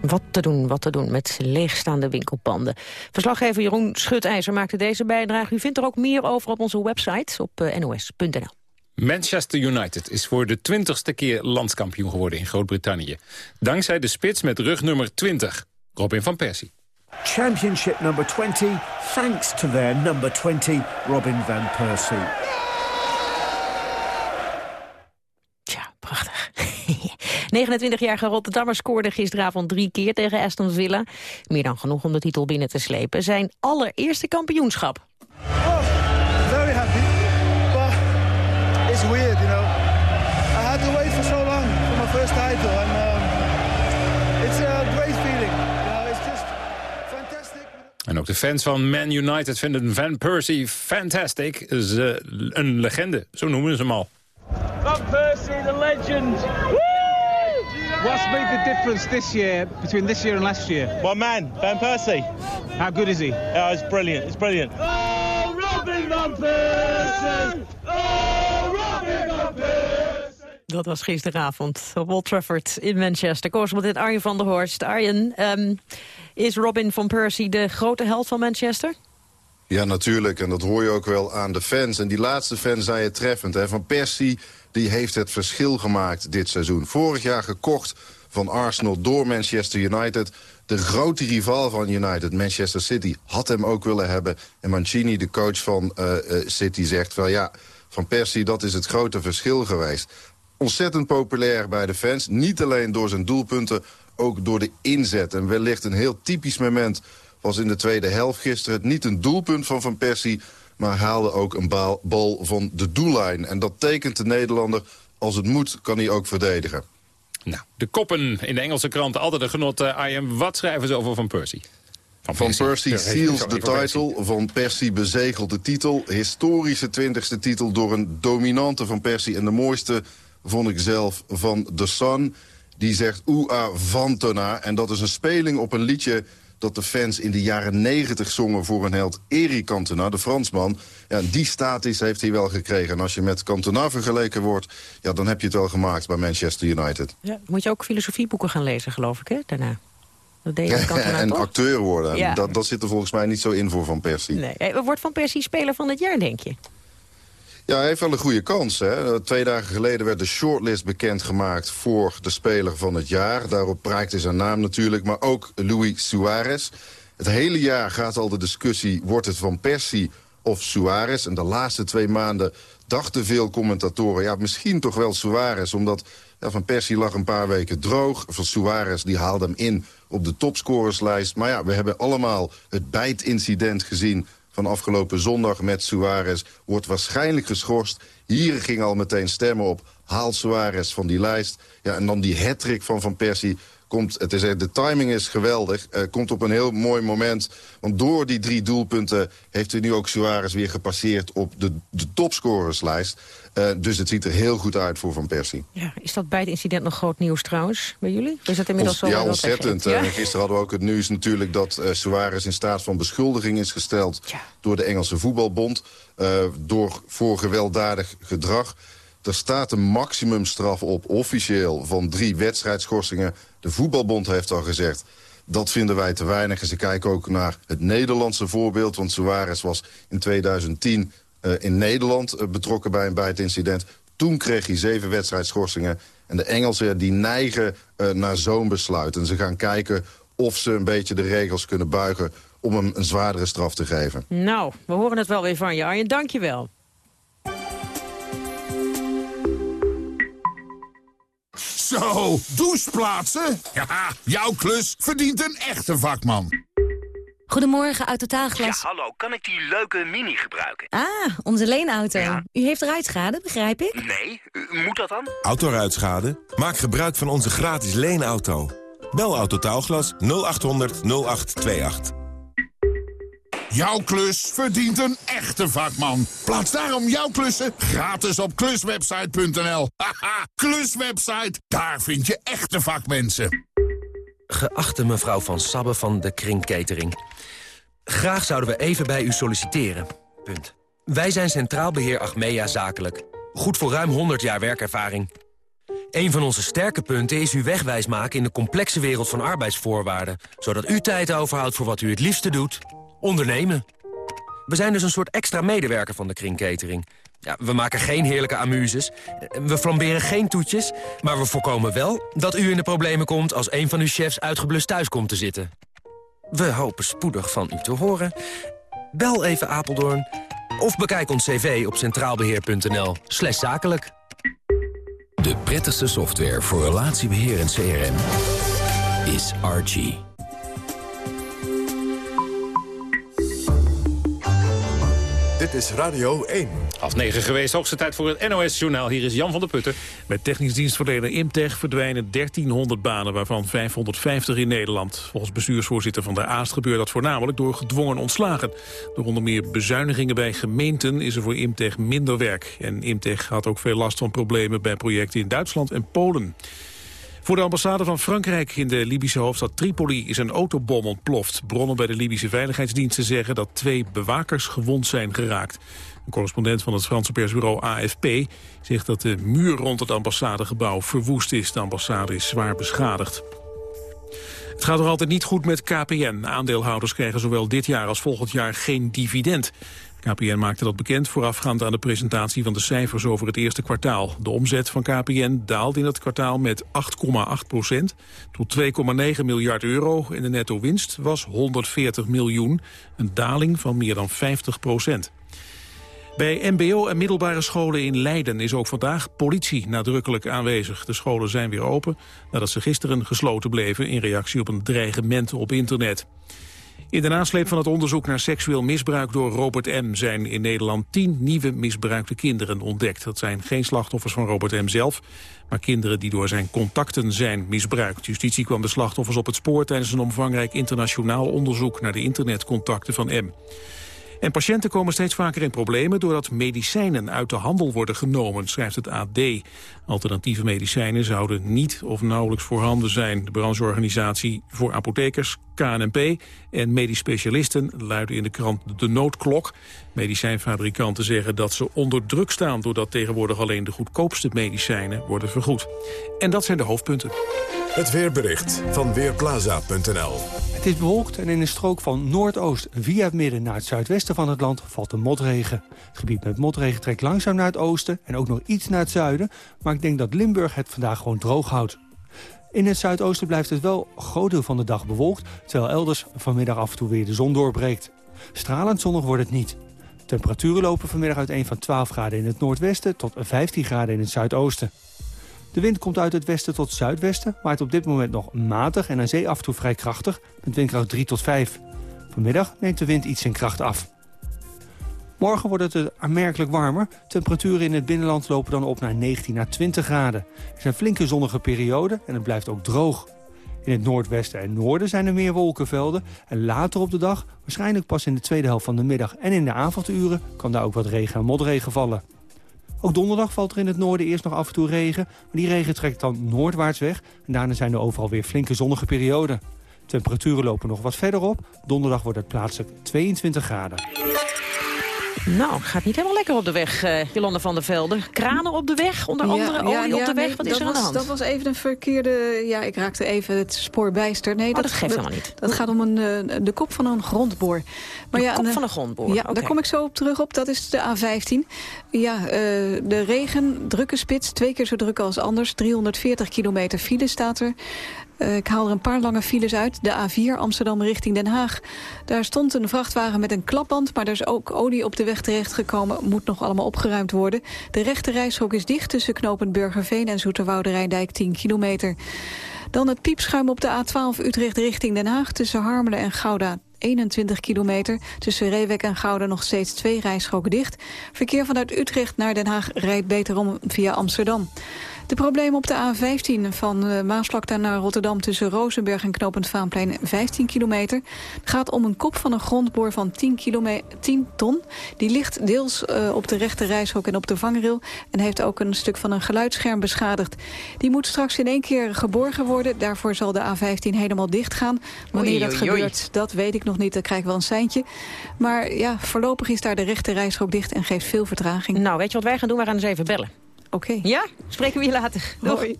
Wat te doen, wat te doen met leegstaande winkelpanden. Verslaggever Jeroen Schutijzer maakte deze bijdrage. U vindt er ook meer over op onze website op eh, nos.nl.
Manchester United is voor de twintigste keer landskampioen geworden in Groot-Brittannië. Dankzij de spits met rugnummer 20, Robin van Persie.
Championship number 20, thanks to their number 20, Robin van Persie.
Prachtig. 29-jarige Rotterdammer scoorde gisteravond drie keer tegen Aston Villa. Meer dan genoeg om de titel binnen te slepen. Zijn allereerste kampioenschap.
very
En ook de fans van Man United vinden Van Persie fantastic. Ze, een legende, zo noemen ze hem al.
Van Persie, the legend.
What's made the difference this year between this year and last year?
My man, Van Persie.
How good is he?
Yeah, it's brilliant. It's brilliant. Oh, Robin van Persie! Oh, Robin van Persie!
Dat was gisteravond op Old Trafford in Manchester. Correspondent Arjen van der Horst. Arjen, ehm, is Robin van Persie de grote held van Manchester?
Ja, natuurlijk. En dat hoor je ook wel aan de fans. En die laatste fan zei het treffend. Hè? Van Persie die heeft het verschil gemaakt dit seizoen. Vorig jaar gekocht van Arsenal door Manchester United. De grote rival van United, Manchester City, had hem ook willen hebben. En Mancini, de coach van uh, uh, City, zegt wel ja... Van Persie, dat is het grote verschil geweest. Ontzettend populair bij de fans. Niet alleen door zijn doelpunten, ook door de inzet. En wellicht een heel typisch moment was in de tweede helft gisteren. Niet een doelpunt van Van Persie, maar haalde ook een bal, bal van de doellijn. En dat tekent de Nederlander. Als het moet, kan hij ook verdedigen.
Nou, de koppen in de Engelse kranten altijd een genot. Uh, Arjen, wat schrijven ze over Van Persie?
Van Persie, van Persie seals de title. Van Persie bezegelt de titel. Historische twintigste titel door een dominante Van Persie. En de mooiste vond ik zelf van The Sun. Die zegt Oea Vantona. En dat is een speling op een liedje dat de fans in de jaren 90 zongen voor een held Eric Cantona, de Fransman. Ja, die status heeft hij wel gekregen. En als je met Cantona vergeleken wordt, ja, dan heb je het wel gemaakt bij Manchester United.
Ja, moet je ook filosofieboeken gaan lezen, geloof ik, hè, daarna? Dat deed je Cantona
en
toch?
acteur worden.
Ja.
Dat, dat zit er volgens mij niet zo in voor Van Persie.
Nee. Wordt Van Persie speler van het jaar, denk je?
Ja, hij heeft wel een goede kans. Hè? Twee dagen geleden werd de shortlist bekendgemaakt voor de speler van het jaar. Daarop prijkte zijn naam natuurlijk, maar ook Luis Suarez. Het hele jaar gaat al de discussie, wordt het Van Persie of Suarez? En de laatste twee maanden dachten veel commentatoren... ja, misschien toch wel Suarez, omdat ja, Van Persie lag een paar weken droog. Van Suarez die haalde hem in op de topscorerslijst. Maar ja, we hebben allemaal het bijtincident gezien van afgelopen zondag met Suarez wordt waarschijnlijk geschorst. Hier ging al meteen stemmen op, haal Suarez van die lijst. Ja, en dan die hat van Van Persie komt, het is, de timing is geweldig. Uh, komt op een heel mooi moment. Want door die drie doelpunten heeft hij nu ook Suarez weer gepasseerd op de, de topscorerslijst. Uh, dus het ziet er heel goed uit voor Van Persie.
Ja, is dat bij het incident nog groot nieuws trouwens bij jullie? Is dat inmiddels
Ons, ja, ontzettend. Ja? gisteren hadden we ook het nieuws natuurlijk dat Suarez in staat van beschuldiging is gesteld... Ja. door de Engelse voetbalbond, door, voor gewelddadig gedrag. Er staat een maximumstraf op, officieel, van drie wedstrijdschorsingen. De voetbalbond heeft al gezegd, dat vinden wij te weinig. En ze kijken ook naar het Nederlandse voorbeeld. Want Suarez was in 2010 uh, eh, in Nederland uh, betrokken bij, bij het incident. Toen kreeg hij zeven wedstrijdschorsingen. En de Engelsen die neigen uh, naar zo'n besluit. En ze gaan kijken of ze een beetje de regels kunnen buigen... om hem een zwaardere straf te geven.
Nou, we horen het wel weer van je, Arjen. Dank je wel.
Zo, doucheplaatsen? Ja, jouw klus verdient een echte vakman.
Goedemorgen, Autotaalglas.
Ja, hallo, kan ik die leuke Mini gebruiken?
Ah, onze leenauto. U heeft ruitschade, begrijp ik?
Nee, u moet dat dan?
Autoruitschade? Maak gebruik van onze gratis leenauto. Bel Autotaalglas 0800 0828.
Jouw klus verdient een echte vakman. Plaats daarom jouw klussen gratis op kluswebsite.nl. Haha, kluswebsite, daar vind je echte vakmensen.
Geachte mevrouw Van Sabbe van de Kring Catering. Graag zouden we even bij u solliciteren. Punt. Wij zijn Centraal Beheer Achmea Zakelijk. Goed voor ruim 100 jaar werkervaring. Een van onze sterke punten is uw wegwijs maken in de complexe wereld van arbeidsvoorwaarden. Zodat u tijd overhoudt voor wat u het liefste doet Ondernemen. We zijn dus een soort extra medewerker van de kringkatering. Ja, we maken geen heerlijke amuses, we flamberen geen toetjes... maar we voorkomen wel dat u in de problemen komt... als een van uw chefs uitgeblust thuis komt te zitten. We hopen spoedig van u te horen. Bel even Apeldoorn of bekijk ons cv op centraalbeheer.nl slash zakelijk.
De prettigste software voor relatiebeheer en CRM is Archie.
Dit is Radio 1.
Half negen geweest, hoogste tijd voor het NOS-journaal. Hier is Jan van der Putten.
Met technisch dienstverlener Imtech verdwijnen 1300 banen... waarvan 550 in Nederland. Volgens bestuursvoorzitter van de Aast gebeurt dat voornamelijk... door gedwongen ontslagen. Door onder meer bezuinigingen bij gemeenten... is er voor Imtech minder werk. En Imtech had ook veel last van problemen... bij projecten in Duitsland en Polen. Voor de ambassade van Frankrijk in de Libische hoofdstad Tripoli is een autobom ontploft. Bronnen bij de Libische veiligheidsdiensten zeggen dat twee bewakers gewond zijn geraakt. Een correspondent van het Franse persbureau AFP zegt dat de muur rond het ambassadegebouw verwoest is. De ambassade is zwaar beschadigd. Het gaat nog altijd niet goed met KPN. Aandeelhouders krijgen zowel dit jaar als volgend jaar geen dividend. KPN maakte dat bekend voorafgaand aan de presentatie van de cijfers over het eerste kwartaal. De omzet van KPN daalde in het kwartaal met 8,8 procent tot 2,9 miljard euro en de netto winst was 140 miljoen, een daling van meer dan 50 procent. Bij mbo en middelbare scholen in Leiden is ook vandaag politie nadrukkelijk aanwezig. De scholen zijn weer open nadat ze gisteren gesloten bleven in reactie op een dreigement op internet. In de nasleep van het onderzoek naar seksueel misbruik door Robert M. zijn in Nederland tien nieuwe misbruikte kinderen ontdekt. Dat zijn geen slachtoffers van Robert M. zelf, maar kinderen die door zijn contacten zijn misbruikt. Justitie kwam de slachtoffers op het spoor tijdens een omvangrijk internationaal onderzoek naar de internetcontacten van M. En patiënten komen steeds vaker in problemen doordat medicijnen uit de handel worden genomen, schrijft het AD. Alternatieve medicijnen zouden niet of nauwelijks voorhanden zijn. De brancheorganisatie voor apothekers, KNP en medisch specialisten luiden in de krant de noodklok. Medicijnfabrikanten zeggen dat ze onder druk staan... doordat tegenwoordig alleen de goedkoopste medicijnen worden vergoed. En dat zijn de hoofdpunten.
Het weerbericht van Weerplaza.nl
Het is bewolkt en in een strook van noordoost via het midden naar het zuidwesten van het land valt de motregen. Het gebied met motregen trekt langzaam naar het oosten en ook nog iets naar het zuiden. Maar ik denk dat Limburg het vandaag gewoon droog houdt. In het zuidoosten blijft het wel een groot deel van de dag bewolkt... terwijl elders vanmiddag af en toe weer de zon doorbreekt. Stralend zonnig wordt het niet. Temperaturen lopen vanmiddag uiteen van 12 graden in het noordwesten... tot 15 graden in het zuidoosten. De wind komt uit het westen tot zuidwesten, waait op dit moment nog matig en aan zee af en toe vrij krachtig, met windkracht 3 tot 5. Vanmiddag neemt de wind iets in kracht af. Morgen wordt het aanmerkelijk warmer. Temperaturen in het binnenland lopen dan op naar 19 à 20 graden. Er zijn flinke zonnige perioden en het blijft ook droog. In het noordwesten en noorden zijn er meer wolkenvelden. En later op de dag, waarschijnlijk pas in de tweede helft van de middag en in de avonduren... kan daar ook wat regen en motregen vallen. Ook donderdag valt er in het noorden eerst nog af en toe regen. Maar die regen trekt dan noordwaarts weg. En daarna zijn er overal weer flinke zonnige perioden. Temperaturen lopen nog wat verder op. Donderdag wordt het plaatselijk 22 graden.
Nou, gaat niet helemaal lekker op de weg, uh, Jolande van der Velde. Kranen op de weg, onder andere olie ja, op de weg. Wat is er aan de hand?
Dat was even een verkeerde... Ja, ik raakte even het spoor bijster. Nee,
oh,
dat,
dat, geeft helemaal niet.
Dat gaat om een, uh, de kop van een grondboor.
Maar de ja, kop van een grondboor?
Ja, okay. daar kom ik zo op terug op. Dat is de A15. Ja, uh, de regen, drukke spits, twee keer zo druk als anders. 340 kilometer file staat er. Uh, ik haal er een paar lange files uit. De A4 Amsterdam richting Den Haag. Daar stond een vrachtwagen met een klapband... maar er is ook olie op de weg terechtgekomen. Moet nog allemaal opgeruimd worden. De rechte reishok is dicht tussen knooppunt Burgerveen... en Zoeterwoude Rijndijk 10 kilometer. Dan het piepschuim op de A12 Utrecht richting Den Haag... tussen Harmelen en Gouda 21 kilometer. Tussen Reewek en Gouda nog steeds twee rijstroken dicht. Verkeer vanuit Utrecht naar Den Haag rijdt beter om via Amsterdam. De problemen op de A15 van uh, Maasvlakte naar Rotterdam... tussen Rozenberg en Knopend Vaanplein 15 kilometer. Het gaat om een kop van een grondboor van 10, 10 ton. Die ligt deels uh, op de rechte reishok en op de vangrail... en heeft ook een stuk van een geluidsscherm beschadigd. Die moet straks in één keer geborgen worden. Daarvoor zal de A15 helemaal dicht gaan. Wanneer oei, dat gebeurt, oei. dat weet ik nog niet. Dan krijg ik wel een seintje. Maar ja, voorlopig is daar de rechte reishok dicht... en geeft veel vertraging.
Nou, weet je wat wij gaan doen? We gaan eens even bellen.
Oké. Okay.
Ja? Spreken we je later. Doeg.
Hoi.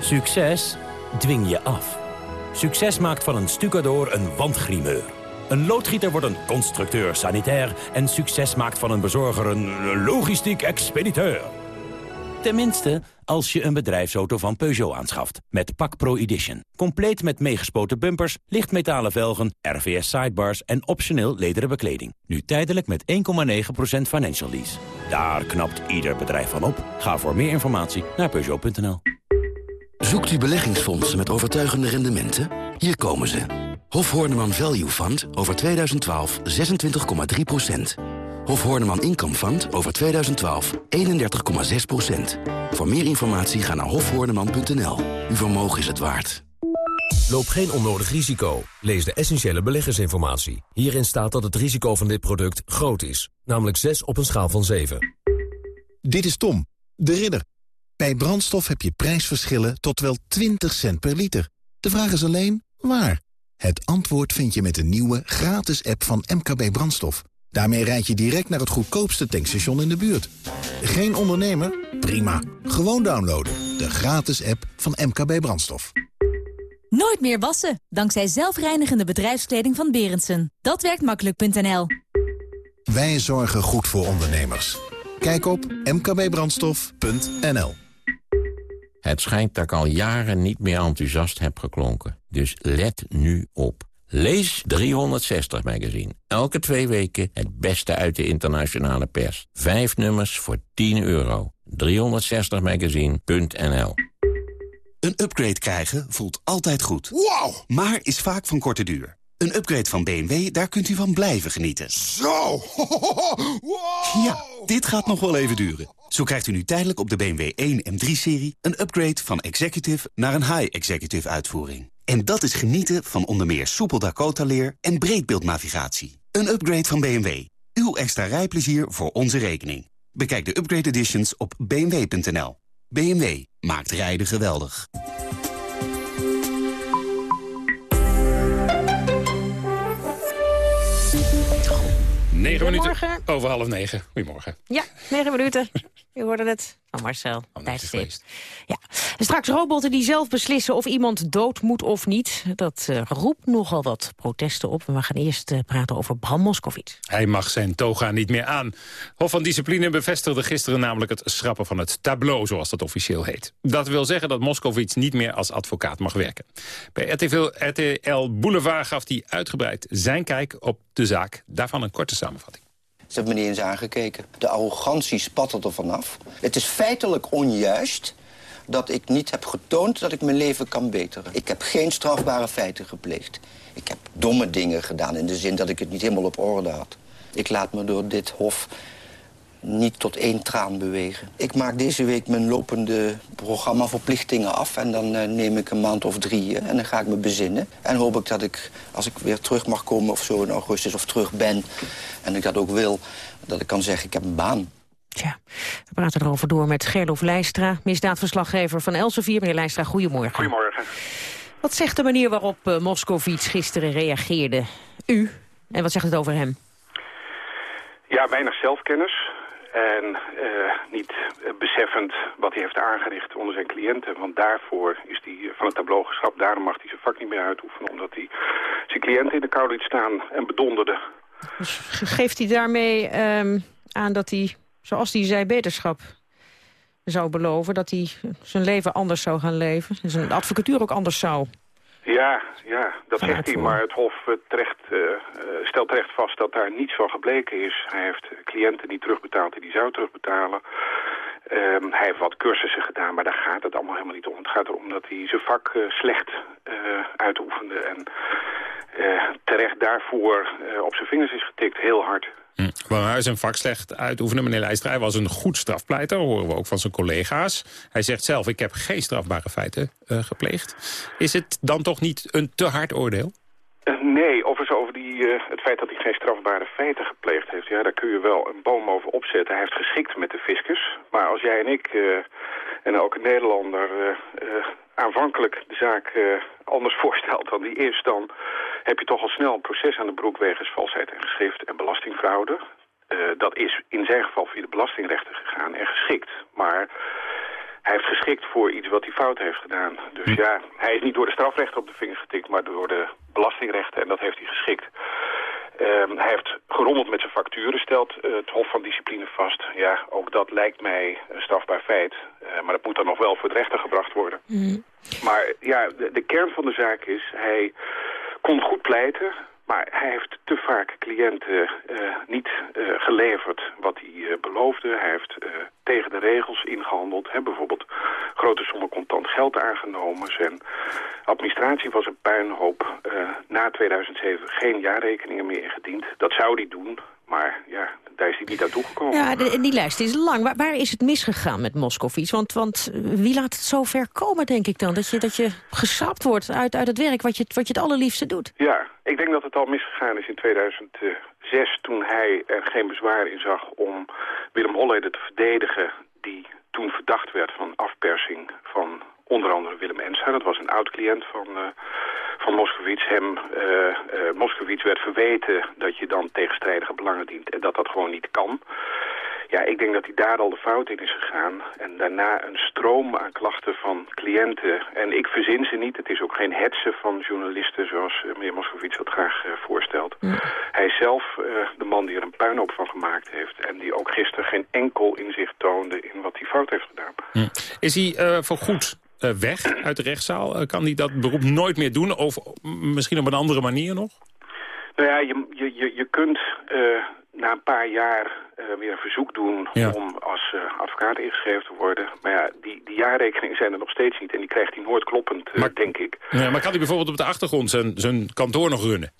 Succes dwing je af. Succes maakt van een stucador een wandgrimeur. Een loodgieter wordt een constructeur sanitair... en succes maakt van een bezorger een logistiek expediteur. Tenminste, als je een bedrijfsauto van Peugeot aanschaft. Met Pak Pro Edition. Compleet met meegespoten bumpers, lichtmetalen velgen, RVS sidebars en optioneel lederen bekleding. Nu tijdelijk met 1,9% financial lease. Daar knapt ieder bedrijf van op. Ga voor meer informatie naar Peugeot.nl.
Zoekt u beleggingsfondsen met overtuigende rendementen? Hier komen ze. Hof Horneman Value Fund over 2012 26,3%. Hof Horneman Income Fund over 2012 31,6% Voor meer informatie ga naar hofhoorneman.nl. Uw vermogen is het waard.
Loop geen onnodig risico. Lees de essentiële beleggersinformatie. Hierin staat dat het risico van dit product groot is. Namelijk 6 op een schaal van 7.
Dit is Tom, de ridder. Bij brandstof heb je prijsverschillen tot wel 20 cent per liter. De vraag is alleen, waar? Het antwoord vind je met de nieuwe gratis app van MKB Brandstof. Daarmee rijd je direct naar het goedkoopste tankstation in de buurt. Geen ondernemer? Prima. Gewoon downloaden. De gratis app van MKB Brandstof.
Nooit meer wassen, dankzij zelfreinigende bedrijfskleding van Berendsen. Dat werkt makkelijk.nl.
Wij zorgen goed voor ondernemers. Kijk op mkbbrandstof.nl.
Het schijnt dat ik al jaren niet meer enthousiast heb geklonken. Dus let nu op. Lees 360 Magazine. Elke twee weken het beste uit de internationale pers. Vijf nummers voor 10 euro. 360magazine.nl
Een upgrade krijgen voelt altijd goed.
Wow!
Maar is vaak van korte duur. Een upgrade van BMW, daar kunt u van blijven genieten.
Zo! Wow!
Ja, dit gaat nog wel even duren. Zo krijgt u nu tijdelijk op de BMW 1 M3-serie... een upgrade van executive naar een high-executive uitvoering. En dat is genieten van onder meer soepel Dakota-leer en breedbeeldnavigatie. Een upgrade van BMW. Uw extra rijplezier voor onze rekening. Bekijk de upgrade editions op bmw.nl. BMW maakt rijden geweldig.
Negen minuten over half negen. Goedemorgen.
Ja, negen minuten. U hoorde het van Marcel. Tijdstip. Ja. Straks robotten die zelf beslissen of iemand dood moet of niet. Dat uh, roept nogal wat protesten op. We gaan eerst uh, praten over Bram Moskowitz.
Hij mag zijn toga niet meer aan. Hof van Discipline bevestigde gisteren namelijk het schrappen van het tableau, zoals dat officieel heet. Dat wil zeggen dat Moskowitz niet meer als advocaat mag werken. Bij RTL, RTL Boulevard gaf hij uitgebreid zijn kijk op de zaak. Daarvan een korte samenvatting.
Ze hebben me niet eens aangekeken. De arrogantie spattert er vanaf. Het is feitelijk onjuist dat ik niet heb getoond dat ik mijn leven kan beteren. Ik heb geen strafbare feiten gepleegd. Ik heb domme dingen gedaan in de zin dat ik het niet helemaal op orde had. Ik laat me door dit hof niet tot één traan bewegen. Ik maak deze week mijn lopende programmaverplichtingen af... en dan eh, neem ik een maand of drie en dan ga ik me bezinnen. En hoop ik dat ik, als ik weer terug mag komen of zo in augustus... of terug ben, en ik dat ook wil, dat ik kan zeggen ik heb een baan.
Tja, we praten erover door met Gerlof Leistra, misdaadverslaggever van Elsevier. Meneer Leistra, goedemorgen.
Goedemorgen.
Wat zegt de manier waarop uh, Moskovits gisteren reageerde? U? En wat zegt het over hem?
Ja, weinig zelfkennis. En uh, niet beseffend wat hij heeft aangericht onder zijn cliënten. Want daarvoor is hij van het tableau geschrapt. Daarom mag hij zijn vak niet meer uitoefenen. Omdat hij zijn cliënten in de kou liet staan en bedonderde.
Dus geeft hij daarmee um, aan dat hij, zoals hij zei, beterschap zou beloven? Dat hij zijn leven anders zou gaan leven? En zijn advocatuur ook anders zou
ja, ja, dat zegt hij. Maar het Hof terecht, uh, stelt terecht vast dat daar niets van gebleken is. Hij heeft cliënten niet terugbetaald die hij zou terugbetalen. Um, hij heeft wat cursussen gedaan, maar daar gaat het allemaal helemaal niet om. Het gaat erom dat hij zijn vak uh, slecht uitoefende. En terecht daarvoor op zijn vingers is getikt, heel hard.
Waar hij zijn vak slecht uitoefenen. Meneer Lijstra, hij was een goed strafpleiter, horen we ook van zijn collega's. Hij zegt zelf, ik heb geen strafbare feiten uh, gepleegd. Is het dan toch niet een te hard oordeel?
Uh, nee, overigens over die, uh, het feit dat hij geen strafbare feiten gepleegd heeft... ja, daar kun je wel een boom over opzetten. Hij heeft geschikt met de fiscus. Maar als jij en ik, en ook een Nederlander... aanvankelijk de zaak anders voorstelt dan die is... dan heb je toch al snel een proces aan de broek wegens valsheid en geschrift en belastingfraude. Dat is in zijn geval via de belastingrechter gegaan en geschikt. Maar hij heeft geschikt voor iets wat hij fout heeft gedaan. Dus hm. ja, hij is niet door de strafrechter op de vingers getikt, maar door de belastingrechter. En dat heeft hij geschikt. Um, hij heeft gerommeld met zijn facturen, stelt uh, het Hof van Discipline vast. Ja, ook dat lijkt mij een strafbaar feit. Uh, maar dat moet dan nog wel voor de rechter gebracht worden. Mm. Maar ja, de, de, kern van de zaak is... hij kon goed pleiten, maar hij heeft te vaak cliënten uh, niet uh, geleverd wat hij uh, beloofde. Hij heeft tegen de regels ingehandeld. Hè, bijvoorbeeld grote sommen contant geld aangenomen. Zijn administratie was een puinhoop. na 2007 geen jaarrekeningen meer ingediend. Dat zou hij doen, maar ja, daar is hij niet aan toegekomen.
Ja, de, die lijst is lang. Waar, waar, is het misgegaan met Moskovits? Want, want wie laat het zo ver komen, denk ik dan? Dat je, dat je geschrapt wordt uit, uit het werk wat je, wat je het allerliefste doet.
Ja, ik denk dat het al misgegaan is in 2006... toen hij er geen bezwaar in zag om Willem Holleder te verdedigen... die toen verdacht werd van afpersing van onder andere Willem Ensa. Dat was een oud-cliënt van, uh, van Moskowitz. Hem, uh, uh, Moskowitz werd verweten dat je dan tegenstrijdige belangen dient en dat dat gewoon niet kan. Ja, ik denk dat hij daar al de fout in is gegaan. En daarna een stroom aan klachten van cliënten. En ik verzin ze niet. Het is ook geen hetsen van journalisten zoals meneer Moskowitz dat graag voorstelt. Hij is zelf de man die er een puinhoop van gemaakt heeft. En die ook gisteren geen enkel inzicht toonde in wat hij fout heeft gedaan.
Is hij voor goed uh, weg uit de rechtszaal? Uh, kan hij dat beroep nooit meer doen? Of misschien op een andere manier nog?
Nou ja, je, je, je kunt uh, na een paar jaar weer een verzoek doen ja. om als advocaat ingeschreven te worden. Maar ja, die, die jaarrekeningen zijn er nog steeds niet. En die krijgt hij nooit kloppend, maar, denk ik.
Ja, maar kan hij bijvoorbeeld op de achtergrond zijn, zijn kantoor nog runnen?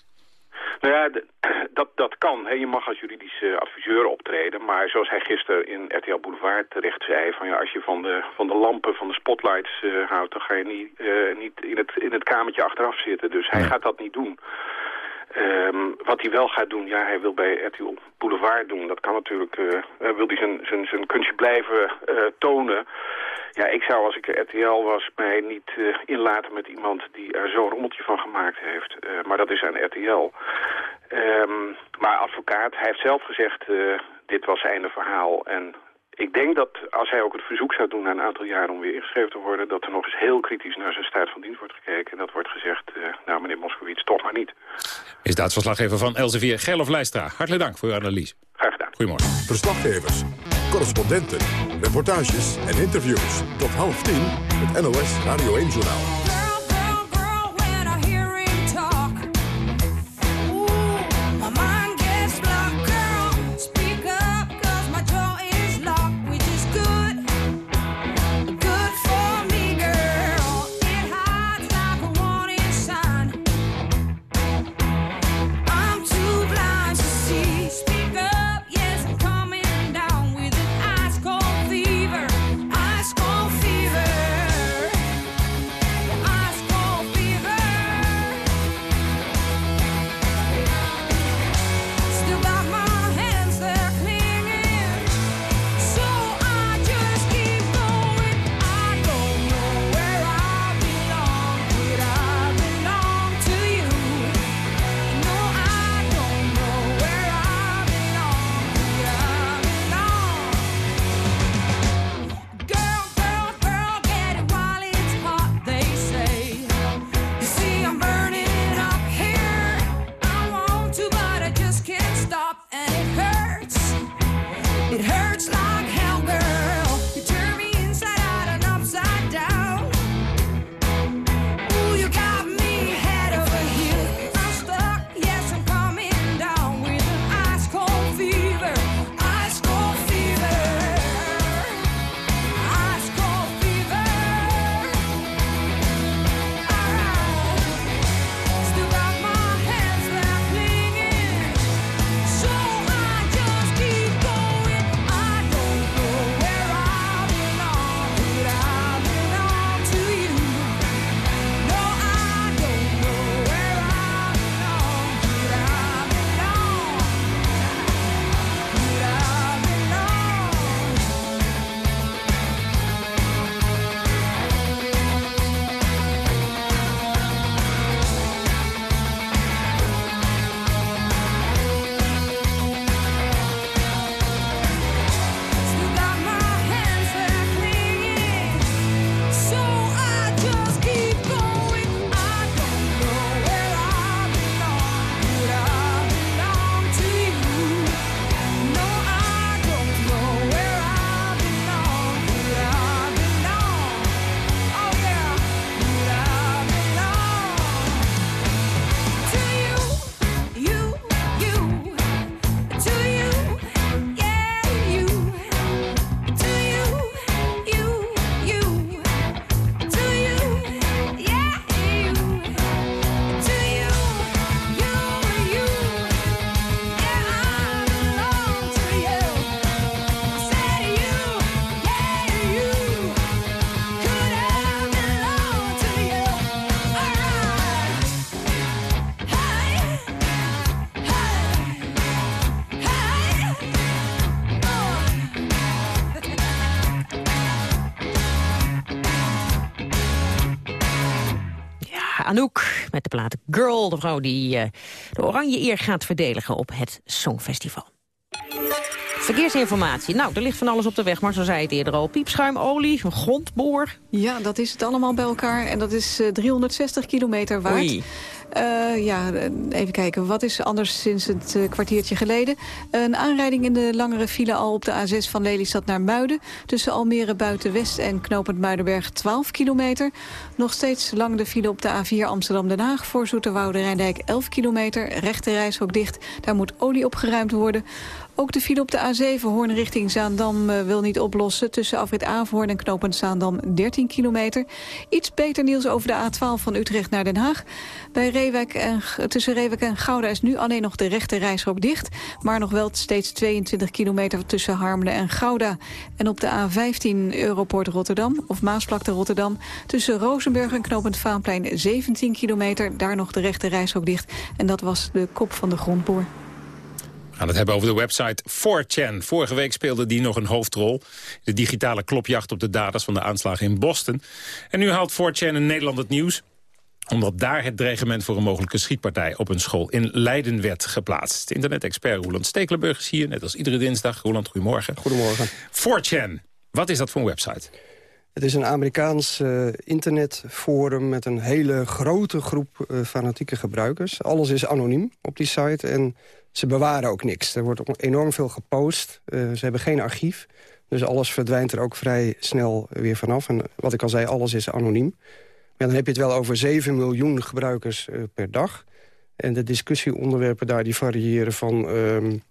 Nou ja, dat, dat kan. Hè. Je mag als juridische adviseur optreden. Maar zoals hij gisteren in RTL Boulevard terecht zei... Van, ja, als je van de, van de lampen, van de spotlights uh, houdt... dan ga je niet, uh, niet in, het, in het kamertje achteraf zitten. Dus hij gaat dat niet doen. Um, wat hij wel gaat doen, ja, hij wil bij RTL Boulevard doen. Dat kan natuurlijk, uh, wil hij zijn, zijn, zijn kunstje blijven uh, tonen. Ja, ik zou als ik RTL was mij niet inlaten met iemand die er zo'n rommeltje van gemaakt heeft. maar dat is aan RTL. Um, maar advocaat, hij heeft zelf gezegd, dit was zijn verhaal. En ik denk dat als hij ook het verzoek zou doen na een aantal jaren om weer ingeschreven te worden... dat er nog eens heel kritisch naar zijn staat van dienst wordt gekeken. En dat wordt gezegd, uh, nou meneer Moskowitz, toch maar niet.
Is verslaggever van Elsevier, Gerlof Lijstra. Hartelijk dank voor uw analyse.
Graag gedaan.
Goedemorgen.
Verslaggevers, correspondenten, reportages en interviews. Tot half tien, het NOS Radio 1-journaal.
Plaat Girl, de vrouw die eh, de oranje eer gaat verdedigen op het Songfestival. Verkeersinformatie. Nou, er ligt van alles op de weg, maar zo zei het eerder al. Piepschuim, olie, een grondboor.
Ja, dat is het allemaal bij elkaar. En dat is uh, 360 kilometer waard.
Oei.
Uh, ja, even kijken. Wat is anders sinds het uh, kwartiertje geleden? Een aanrijding in de langere file al op de A6 van Lelystad naar Muiden. Tussen Almere Buitenwest en Knopend Muidenberg 12 kilometer. Nog steeds lang de file op de A4 Amsterdam-Den Haag. Voor Zoeterwoude Rijndijk 11 kilometer. Rechte reis ook dicht. Daar moet olie opgeruimd worden. Ook de file op de A7 Hoorn richting Zaandam uh, wil niet oplossen. Tussen Afrit Averhoorn en Knopend Zaandam 13 kilometer. Iets beter nieuws over de A12 van Utrecht naar Den Haag. Bij Reewijk en, tussen Reewijk en Gouda is nu alleen nog de rechte reisrook dicht. Maar nog wel steeds 22 kilometer tussen Harmelen en Gouda. En op de A15 Europoort Rotterdam, of Maasvlakte Rotterdam... tussen Rozenburg en Knopend Vaanplein 17 kilometer. Daar nog de rechte reisrook dicht. En dat was de kop van de grondboor.
We gaan het hebben over de website 4chan. Vorige week speelde die nog een hoofdrol. De digitale klopjacht op de daders van de aanslagen in Boston. En nu haalt 4chan in Nederland het nieuws omdat daar het dreigement voor een mogelijke schietpartij op een school in Leiden werd geplaatst. Internet-expert Roland Stekelenburg is hier, net als iedere dinsdag. Roland, goedemorgen.
Goedemorgen.
4chan, wat is dat voor een website?
Het is een Amerikaans uh, internetforum met een hele grote groep uh, fanatieke gebruikers. Alles is anoniem op die site en ze bewaren ook niks. Er wordt enorm veel gepost. Uh, ze hebben geen archief. Dus alles verdwijnt er ook vrij snel weer vanaf. En wat ik al zei, alles is anoniem. Maar dan heb je het wel over 7 miljoen gebruikers uh, per dag. En de discussieonderwerpen daar die variëren van... Um,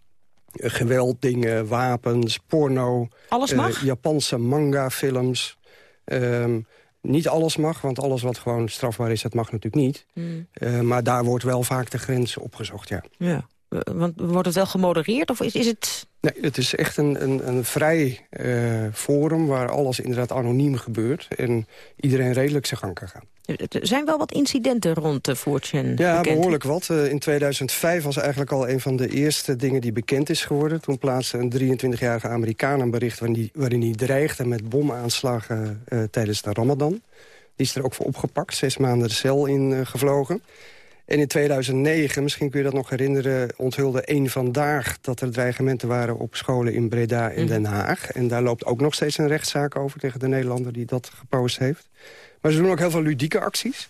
gewelddingen, wapens, porno...
Alles mag?
Uh, Japanse manga-films. Um, niet alles mag, want alles wat gewoon strafbaar is, dat mag natuurlijk niet. Mm. Uh, maar daar wordt wel vaak de grens opgezocht, ja.
Ja. Want wordt het wel gemodereerd of is, is het...
Nee, het is echt een, een, een vrij uh, forum waar alles inderdaad anoniem gebeurt... en iedereen redelijk zijn gang kan gaan.
Er zijn wel wat incidenten rond de Fortune
Ja,
bekend.
behoorlijk wat. In 2005 was eigenlijk al een van de eerste dingen die bekend is geworden. Toen plaatste een 23-jarige Amerikaan een bericht... waarin hij, waarin hij dreigde met bomaanslagen uh, tijdens de Ramadan. Die is er ook voor opgepakt, zes maanden de cel in uh, gevlogen. En in 2009, misschien kun je dat nog herinneren... onthulde één vandaag dat er dreigementen waren op scholen in Breda en Den Haag. En daar loopt ook nog steeds een rechtszaak over tegen de Nederlander die dat gepost heeft. Maar ze doen ook heel veel ludieke acties.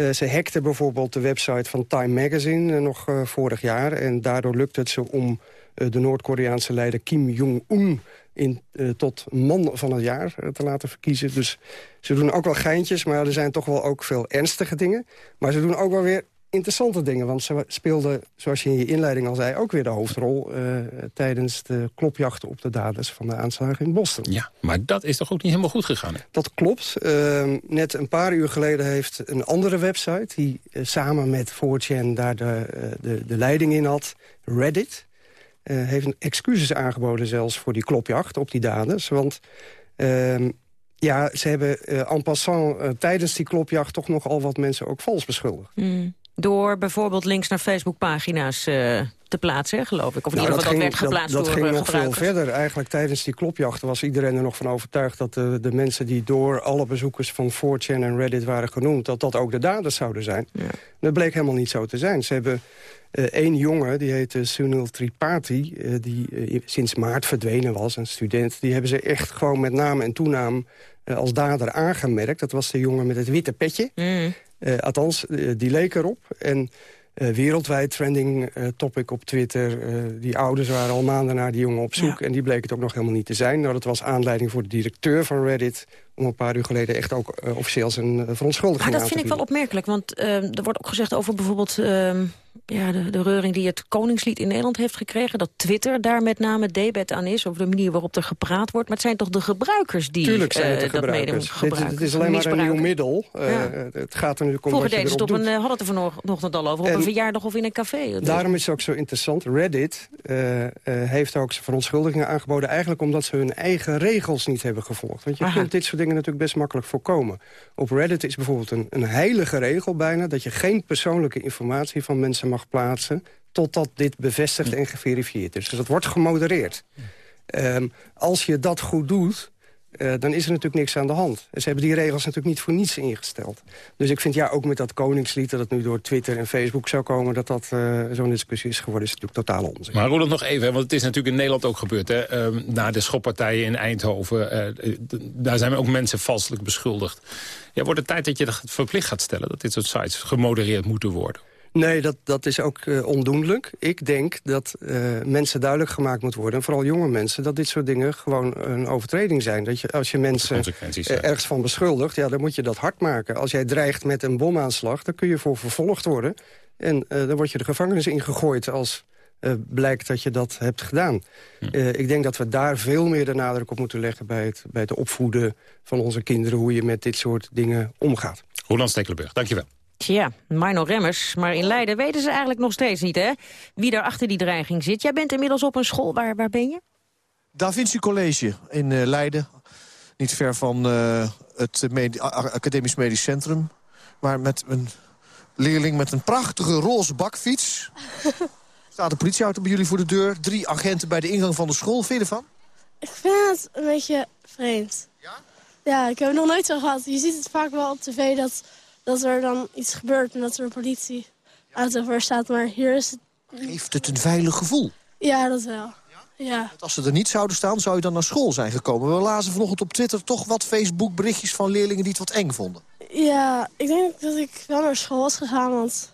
Uh, ze hackten bijvoorbeeld de website van Time Magazine uh, nog uh, vorig jaar. En daardoor lukt het ze om de Noord-Koreaanse leider Kim Jong-un... tot man van het jaar te laten verkiezen. Dus ze doen ook wel geintjes, maar er zijn toch wel ook veel ernstige dingen. Maar ze doen ook wel weer interessante dingen. Want ze speelde, zoals je in je inleiding al zei... ook weer de hoofdrol uh, tijdens de klopjachten op de daders... van de aanslagen in Boston.
Ja, maar dat is toch ook niet helemaal goed gegaan? Hè?
Dat klopt. Uh, net een paar uur geleden heeft een andere website... die uh, samen met 4chan daar de, de, de leiding in had, Reddit... heeft een excuses aangeboden zelfs voor die klopjacht op die daders. Want... ehm, ja, ze hebben en passant tijdens die klopjacht... toch nogal wat mensen ook vals beschuldigd.
Mm. Door bijvoorbeeld links naar Facebookpagina's uh, te plaatsen, geloof ik. Of in
nou,
ieder geval dat, werd geplaatst
dat, dat
door
ging nog
gebruikers.
veel verder. Eigenlijk tijdens die klopjachten was iedereen er nog van overtuigd... dat de, de mensen die door alle bezoekers van 4chan en Reddit waren genoemd... dat dat ook de daders zouden zijn.
Ja.
Dat bleek helemaal niet zo te zijn. Ze hebben uh, één jongen, die heette Sunil Tripathi... Uh, die sinds maart verdwenen was, een student... die hebben ze echt gewoon met naam en toenaam als dader aangemerkt. Dat was de jongen met het witte petje.
Mm.
Althans, die leek erop. En uh, wereldwijd trending topic op Twitter. die ouders waren al maanden naar die jongen op zoek. Ja. En die bleek het ook nog helemaal niet te zijn. Nou, dat was aanleiding voor de directeur van Reddit... om een paar uur geleden echt ook officieel zijn verontschuldiging
Maar dat vind ik wel opmerkelijk. Want er wordt ook gezegd over bijvoorbeeld... ja, de, de reuring die het Koningslied in Nederland heeft gekregen... dat Twitter daar met name debet aan is... over de manier waarop er gepraat wordt. Maar het zijn toch de gebruikers die
Tuurlijk zijn het de
uh, dat
gebruikers.
gebruiken.
Het is alleen maar een nieuw middel. Uh, ja. Het gaat er nu om
Vroeger deden ze het op een, uh, hadden het er vanochtend al over, op
En
een verjaardag of in een café.
Daarom is het ook zo interessant. Reddit uh, heeft ook zijn verontschuldigingen aangeboden... eigenlijk omdat ze hun eigen regels niet hebben gevolgd. Want je
Aha.
kunt dit soort dingen natuurlijk best makkelijk voorkomen. Op Reddit is bijvoorbeeld een, een heilige regel bijna... dat je geen persoonlijke informatie van mensen mag plaatsen... totdat dit bevestigd en geverifieerd is. Dus dat wordt gemodereerd. Um, als je dat goed doet... eh, dan is er natuurlijk niks aan de hand. Ze hebben die regels natuurlijk niet voor niets ingesteld. Dus ik vind ja, ook met dat Koningslied... dat het nu door Twitter en Facebook zou komen... dat dat uh, zo'n discussie is geworden, is natuurlijk totaal onzin.
Maar Roland nog even, want het is natuurlijk in Nederland ook gebeurd. Hè? Uh, na de schoppartijen in Eindhoven, uh, daar zijn ook mensen valselijk beschuldigd. Ja, wordt het tijd dat je dat verplicht gaat stellen... dat dit soort sites gemodereerd moeten worden?
Nee, dat, dat is ook uh, ondoenlijk. Ik denk dat uh, mensen duidelijk gemaakt moet worden... en vooral jonge mensen, dat dit soort dingen gewoon een overtreding zijn. Dat je, als je mensen uh, ergens van beschuldigt, ja, dan moet je dat hard maken. Als jij dreigt met een bomaanslag, dan kun je voor vervolgd worden. En dan word je de gevangenis ingegooid als blijkt dat je dat hebt gedaan. Hm. ik denk dat we daar veel meer de nadruk op moeten leggen... bij het, bij het opvoeden van onze kinderen... hoe je met dit soort dingen omgaat.
Roland Stekelenburg, dankjewel.
Tja, Mino Remmers. Maar in Leiden weten ze eigenlijk nog steeds niet, hè? Wie daar achter die dreiging zit. Jij bent inmiddels op een school. Waar, waar ben je?
Da Vinci College in uh, Leiden. Niet ver van uh, het Academisch Medisch Centrum. Waar met een leerling met een prachtige roze bakfiets... staat de politieauto bij jullie voor de deur. Drie agenten bij de ingang van de school. Vind je ervan?
Ik vind het een beetje vreemd. Ja? Ja, ik heb het nog nooit zo gehad. Je ziet het vaak wel op tv dat dat er dan iets gebeurt en dat er een politieauto voor staat. Maar hier is het...
Geeft het een veilig gevoel?
Ja, dat wel. Ja?
Als ze er niet zouden staan, zou je dan naar school zijn gekomen. We lazen vanochtend op Twitter toch wat Facebook-berichtjes van leerlingen die het wat eng vonden.
Ja, ik denk dat ik wel naar school was gegaan, want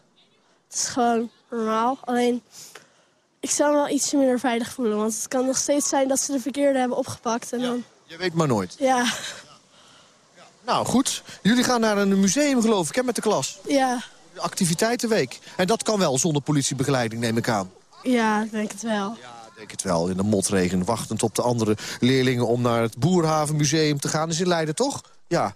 het is gewoon normaal. Alleen, ik zou me wel iets minder veilig voelen. Want het kan nog steeds zijn dat ze de verkeerde hebben opgepakt. En dan...
Je weet maar nooit.
Ja.
Nou, goed. Jullie gaan naar een museum, geloof ik, hè, met de klas?
Ja.
Activiteitenweek. En dat kan wel zonder politiebegeleiding, neem ik aan.
Ja, ik denk het wel.
Ja, ik denk het wel. In de motregen, wachtend op de andere leerlingen... om naar het Boerhavenmuseum te gaan. Is in Leiden, toch? Ja.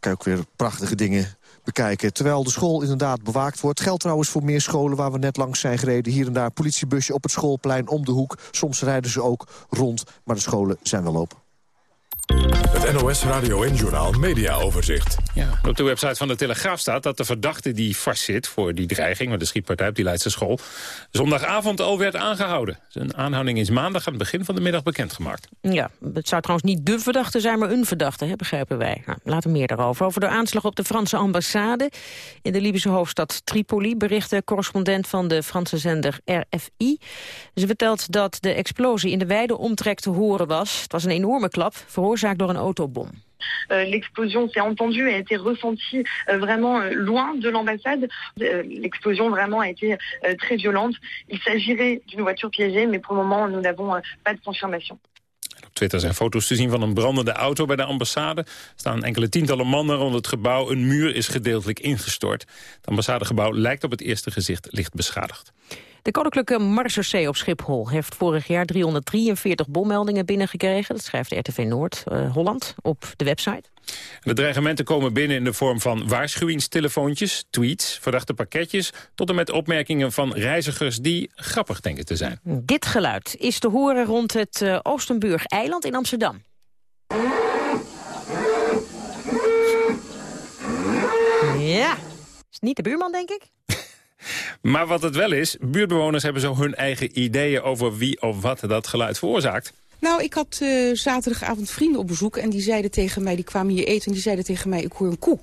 Kijk ook weer prachtige dingen bekijken. Terwijl de school inderdaad bewaakt wordt. Geldt trouwens voor meer scholen waar we net langs zijn gereden. Hier en daar politiebusje op het schoolplein om de hoek. Soms rijden ze ook rond, maar de scholen zijn wel open.
Het NOS Radio en Journal Media Overzicht.
Ja, op de website van de Telegraaf staat dat de verdachte die vastzit voor die dreiging, met de schietpartij op die Leidse school, zondagavond al werd aangehouden. Zijn aanhouding is maandag aan het begin van de middag bekendgemaakt.
Ja, het zou trouwens niet de verdachte zijn, maar een verdachte, hè, begrijpen wij. Nou, later meer daarover. Over de aanslag op de Franse ambassade in de Libische hoofdstad Tripoli bericht correspondent van de Franse zender RFI. Ze vertelt dat de explosie in de wijde omtrek te horen was. Het was een enorme klap, veroorzaakt door een autobom.
Euh, L'explosion s'est entendue et a été ressentie euh, vraiment euh, loin de l'ambassade. Euh, L'explosion vraiment a été très violente. Il s'agirait d'une voiture piégée, mais pour le moment, nous n'avons pas de confirmation.
Op Twitter zijn foto's te zien van een brandende auto bij de ambassade. Er staan enkele tientallen mannen rond het gebouw. Een muur is gedeeltelijk ingestort. Het ambassadegebouw lijkt op het eerste gezicht licht beschadigd.
De Koninklijke Marechaussee op Schiphol heeft vorig jaar 343 bommeldingen binnengekregen. Dat schrijft RTV Noord-Holland uh, op de website.
De dreigementen komen binnen in de vorm van waarschuwingstelefoontjes, tweets, verdachte pakketjes... tot en met opmerkingen van reizigers die grappig denken te zijn.
Dit geluid is te horen rond het uh, Oostenburg-eiland in Amsterdam. Ja, is niet de buurman, denk ik?
Maar wat het wel is, buurtbewoners hebben zo hun eigen ideeën... over wie of wat dat geluid veroorzaakt.
Nou, ik had uh, zaterdagavond vrienden op bezoek en die zeiden tegen mij, die kwamen hier eten en die zeiden tegen mij, ik hoor een koe.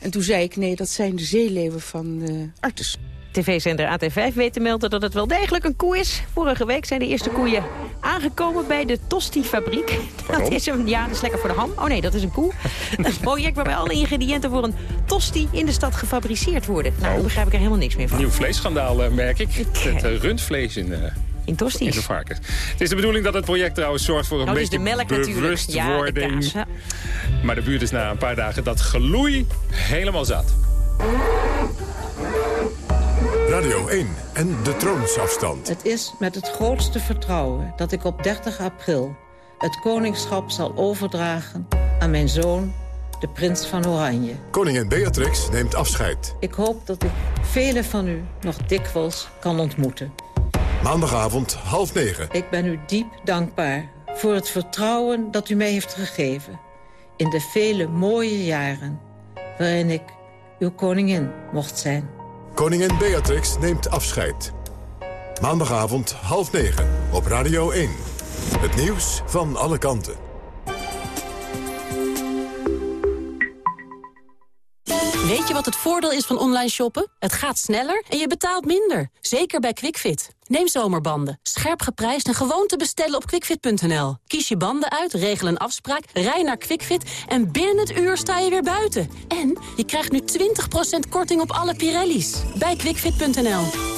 En toen zei ik, nee, dat zijn de zeeleeuwen van uh, Artus.
TV-zender AT5 weet te melden dat het wel degelijk een koe is. Vorige week zijn de eerste koeien aangekomen bij de Tosti-fabriek. Dat is een, ja, dat is lekker voor de ham. Oh nee, dat is een koe. een project waarbij alle ingrediënten voor een tosti in de stad gefabriceerd worden. Nou, daar begrijp ik er helemaal niks meer van.
Nieuw vleesschandaal, uh, merk ik. Het uh, rundvlees in... Uh...
In tosti's.
In varkens. Het is de bedoeling dat het project trouwens zorgt voor een
oh,
beetje
de melk
bewustwording.
Ja, de kaas,
maar de buurt is na een paar dagen dat geloei helemaal zat.
Radio 1 en de troonsafstand.
Het is met het grootste vertrouwen dat ik op 30 april... het koningschap zal overdragen aan mijn zoon, de prins van Oranje.
Koningin Beatrix neemt afscheid.
Ik hoop dat ik velen van u nog dikwijls kan ontmoeten.
Maandagavond half negen.
Ik ben u diep dankbaar voor het vertrouwen dat u mij heeft gegeven... in de vele mooie jaren waarin ik uw koningin mocht zijn.
Koningin Beatrix neemt afscheid. Maandagavond half negen op Radio 1. Het nieuws van alle kanten.
Weet je wat het voordeel is van online shoppen? Het gaat sneller en je betaalt minder. Zeker bij QuickFit. Neem zomerbanden. Scherp geprijsd en gewoon te bestellen op quickfit.nl. Kies je banden uit, regel een afspraak, rij naar QuickFit... en binnen het uur sta je weer buiten. En je krijgt nu 20% korting op alle Pirelli's. Bij quickfit.nl.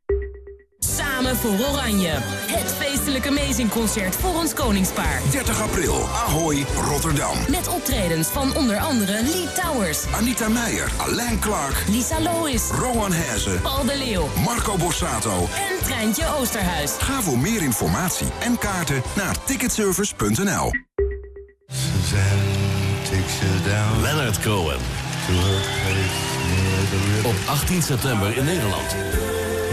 Samen voor Oranje. Het feestelijke Amazing-concert voor ons koningspaar.
30 april, Ahoy, Rotterdam.
Met optredens van onder andere Lee Towers.
Anita Meijer, Alain Clark.
Lisa Lois.
Rowan Hezen.
Paul de Leeuw.
Marco Borsato.
En Treintje Oosterhuis.
Ga voor meer informatie en kaarten naar ticketservice.nl.
Leonard Cohen. Op 18 september in Nederland.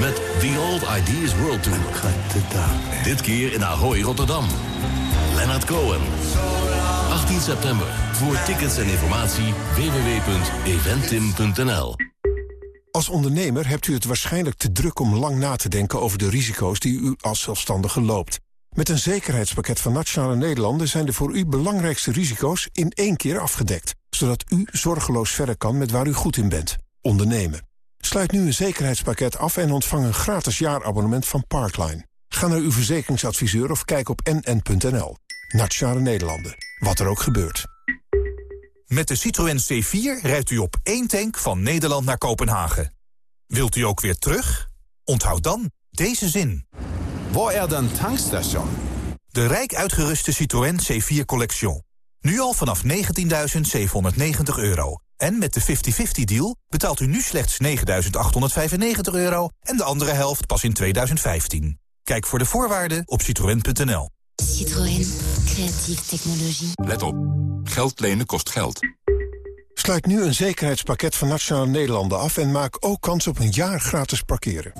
Met The Old Ideas World Tour. Dit keer in Ahoy, Rotterdam. Leonard Cohen. 18 september. Voor tickets en informatie www.eventim.nl
Als ondernemer hebt u het waarschijnlijk te druk om lang na te denken over de risico's die u als zelfstandige loopt. Met een zekerheidspakket van Nationale Nederlanden zijn de voor u belangrijkste risico's in één keer afgedekt. Zodat u zorgeloos verder kan met waar u goed in bent. Ondernemen. Sluit nu een zekerheidspakket af en ontvang een gratis jaarabonnement van Parkline. Ga naar uw verzekeringsadviseur of kijk op nn.nl. Nationale Nederlanden. Wat er ook gebeurt.
Met de Citroën C4 rijdt u op één tank van Nederland naar Kopenhagen. Wilt u ook weer terug? Onthoud dan deze zin.
Waar er dan tankstation?
De rijk uitgeruste Citroën C4 Collection. Nu al vanaf 19.790 euro. En met de 50-50-deal betaalt u nu slechts 9.895 euro... en de andere helft pas in 2015. Kijk voor de voorwaarden op citroën.nl.
Citroën. Creatieve technologie.
Let op. Geld lenen kost geld.
Sluit nu een zekerheidspakket van Nationale Nederlanden af... en maak ook kans op een jaar gratis parkeren.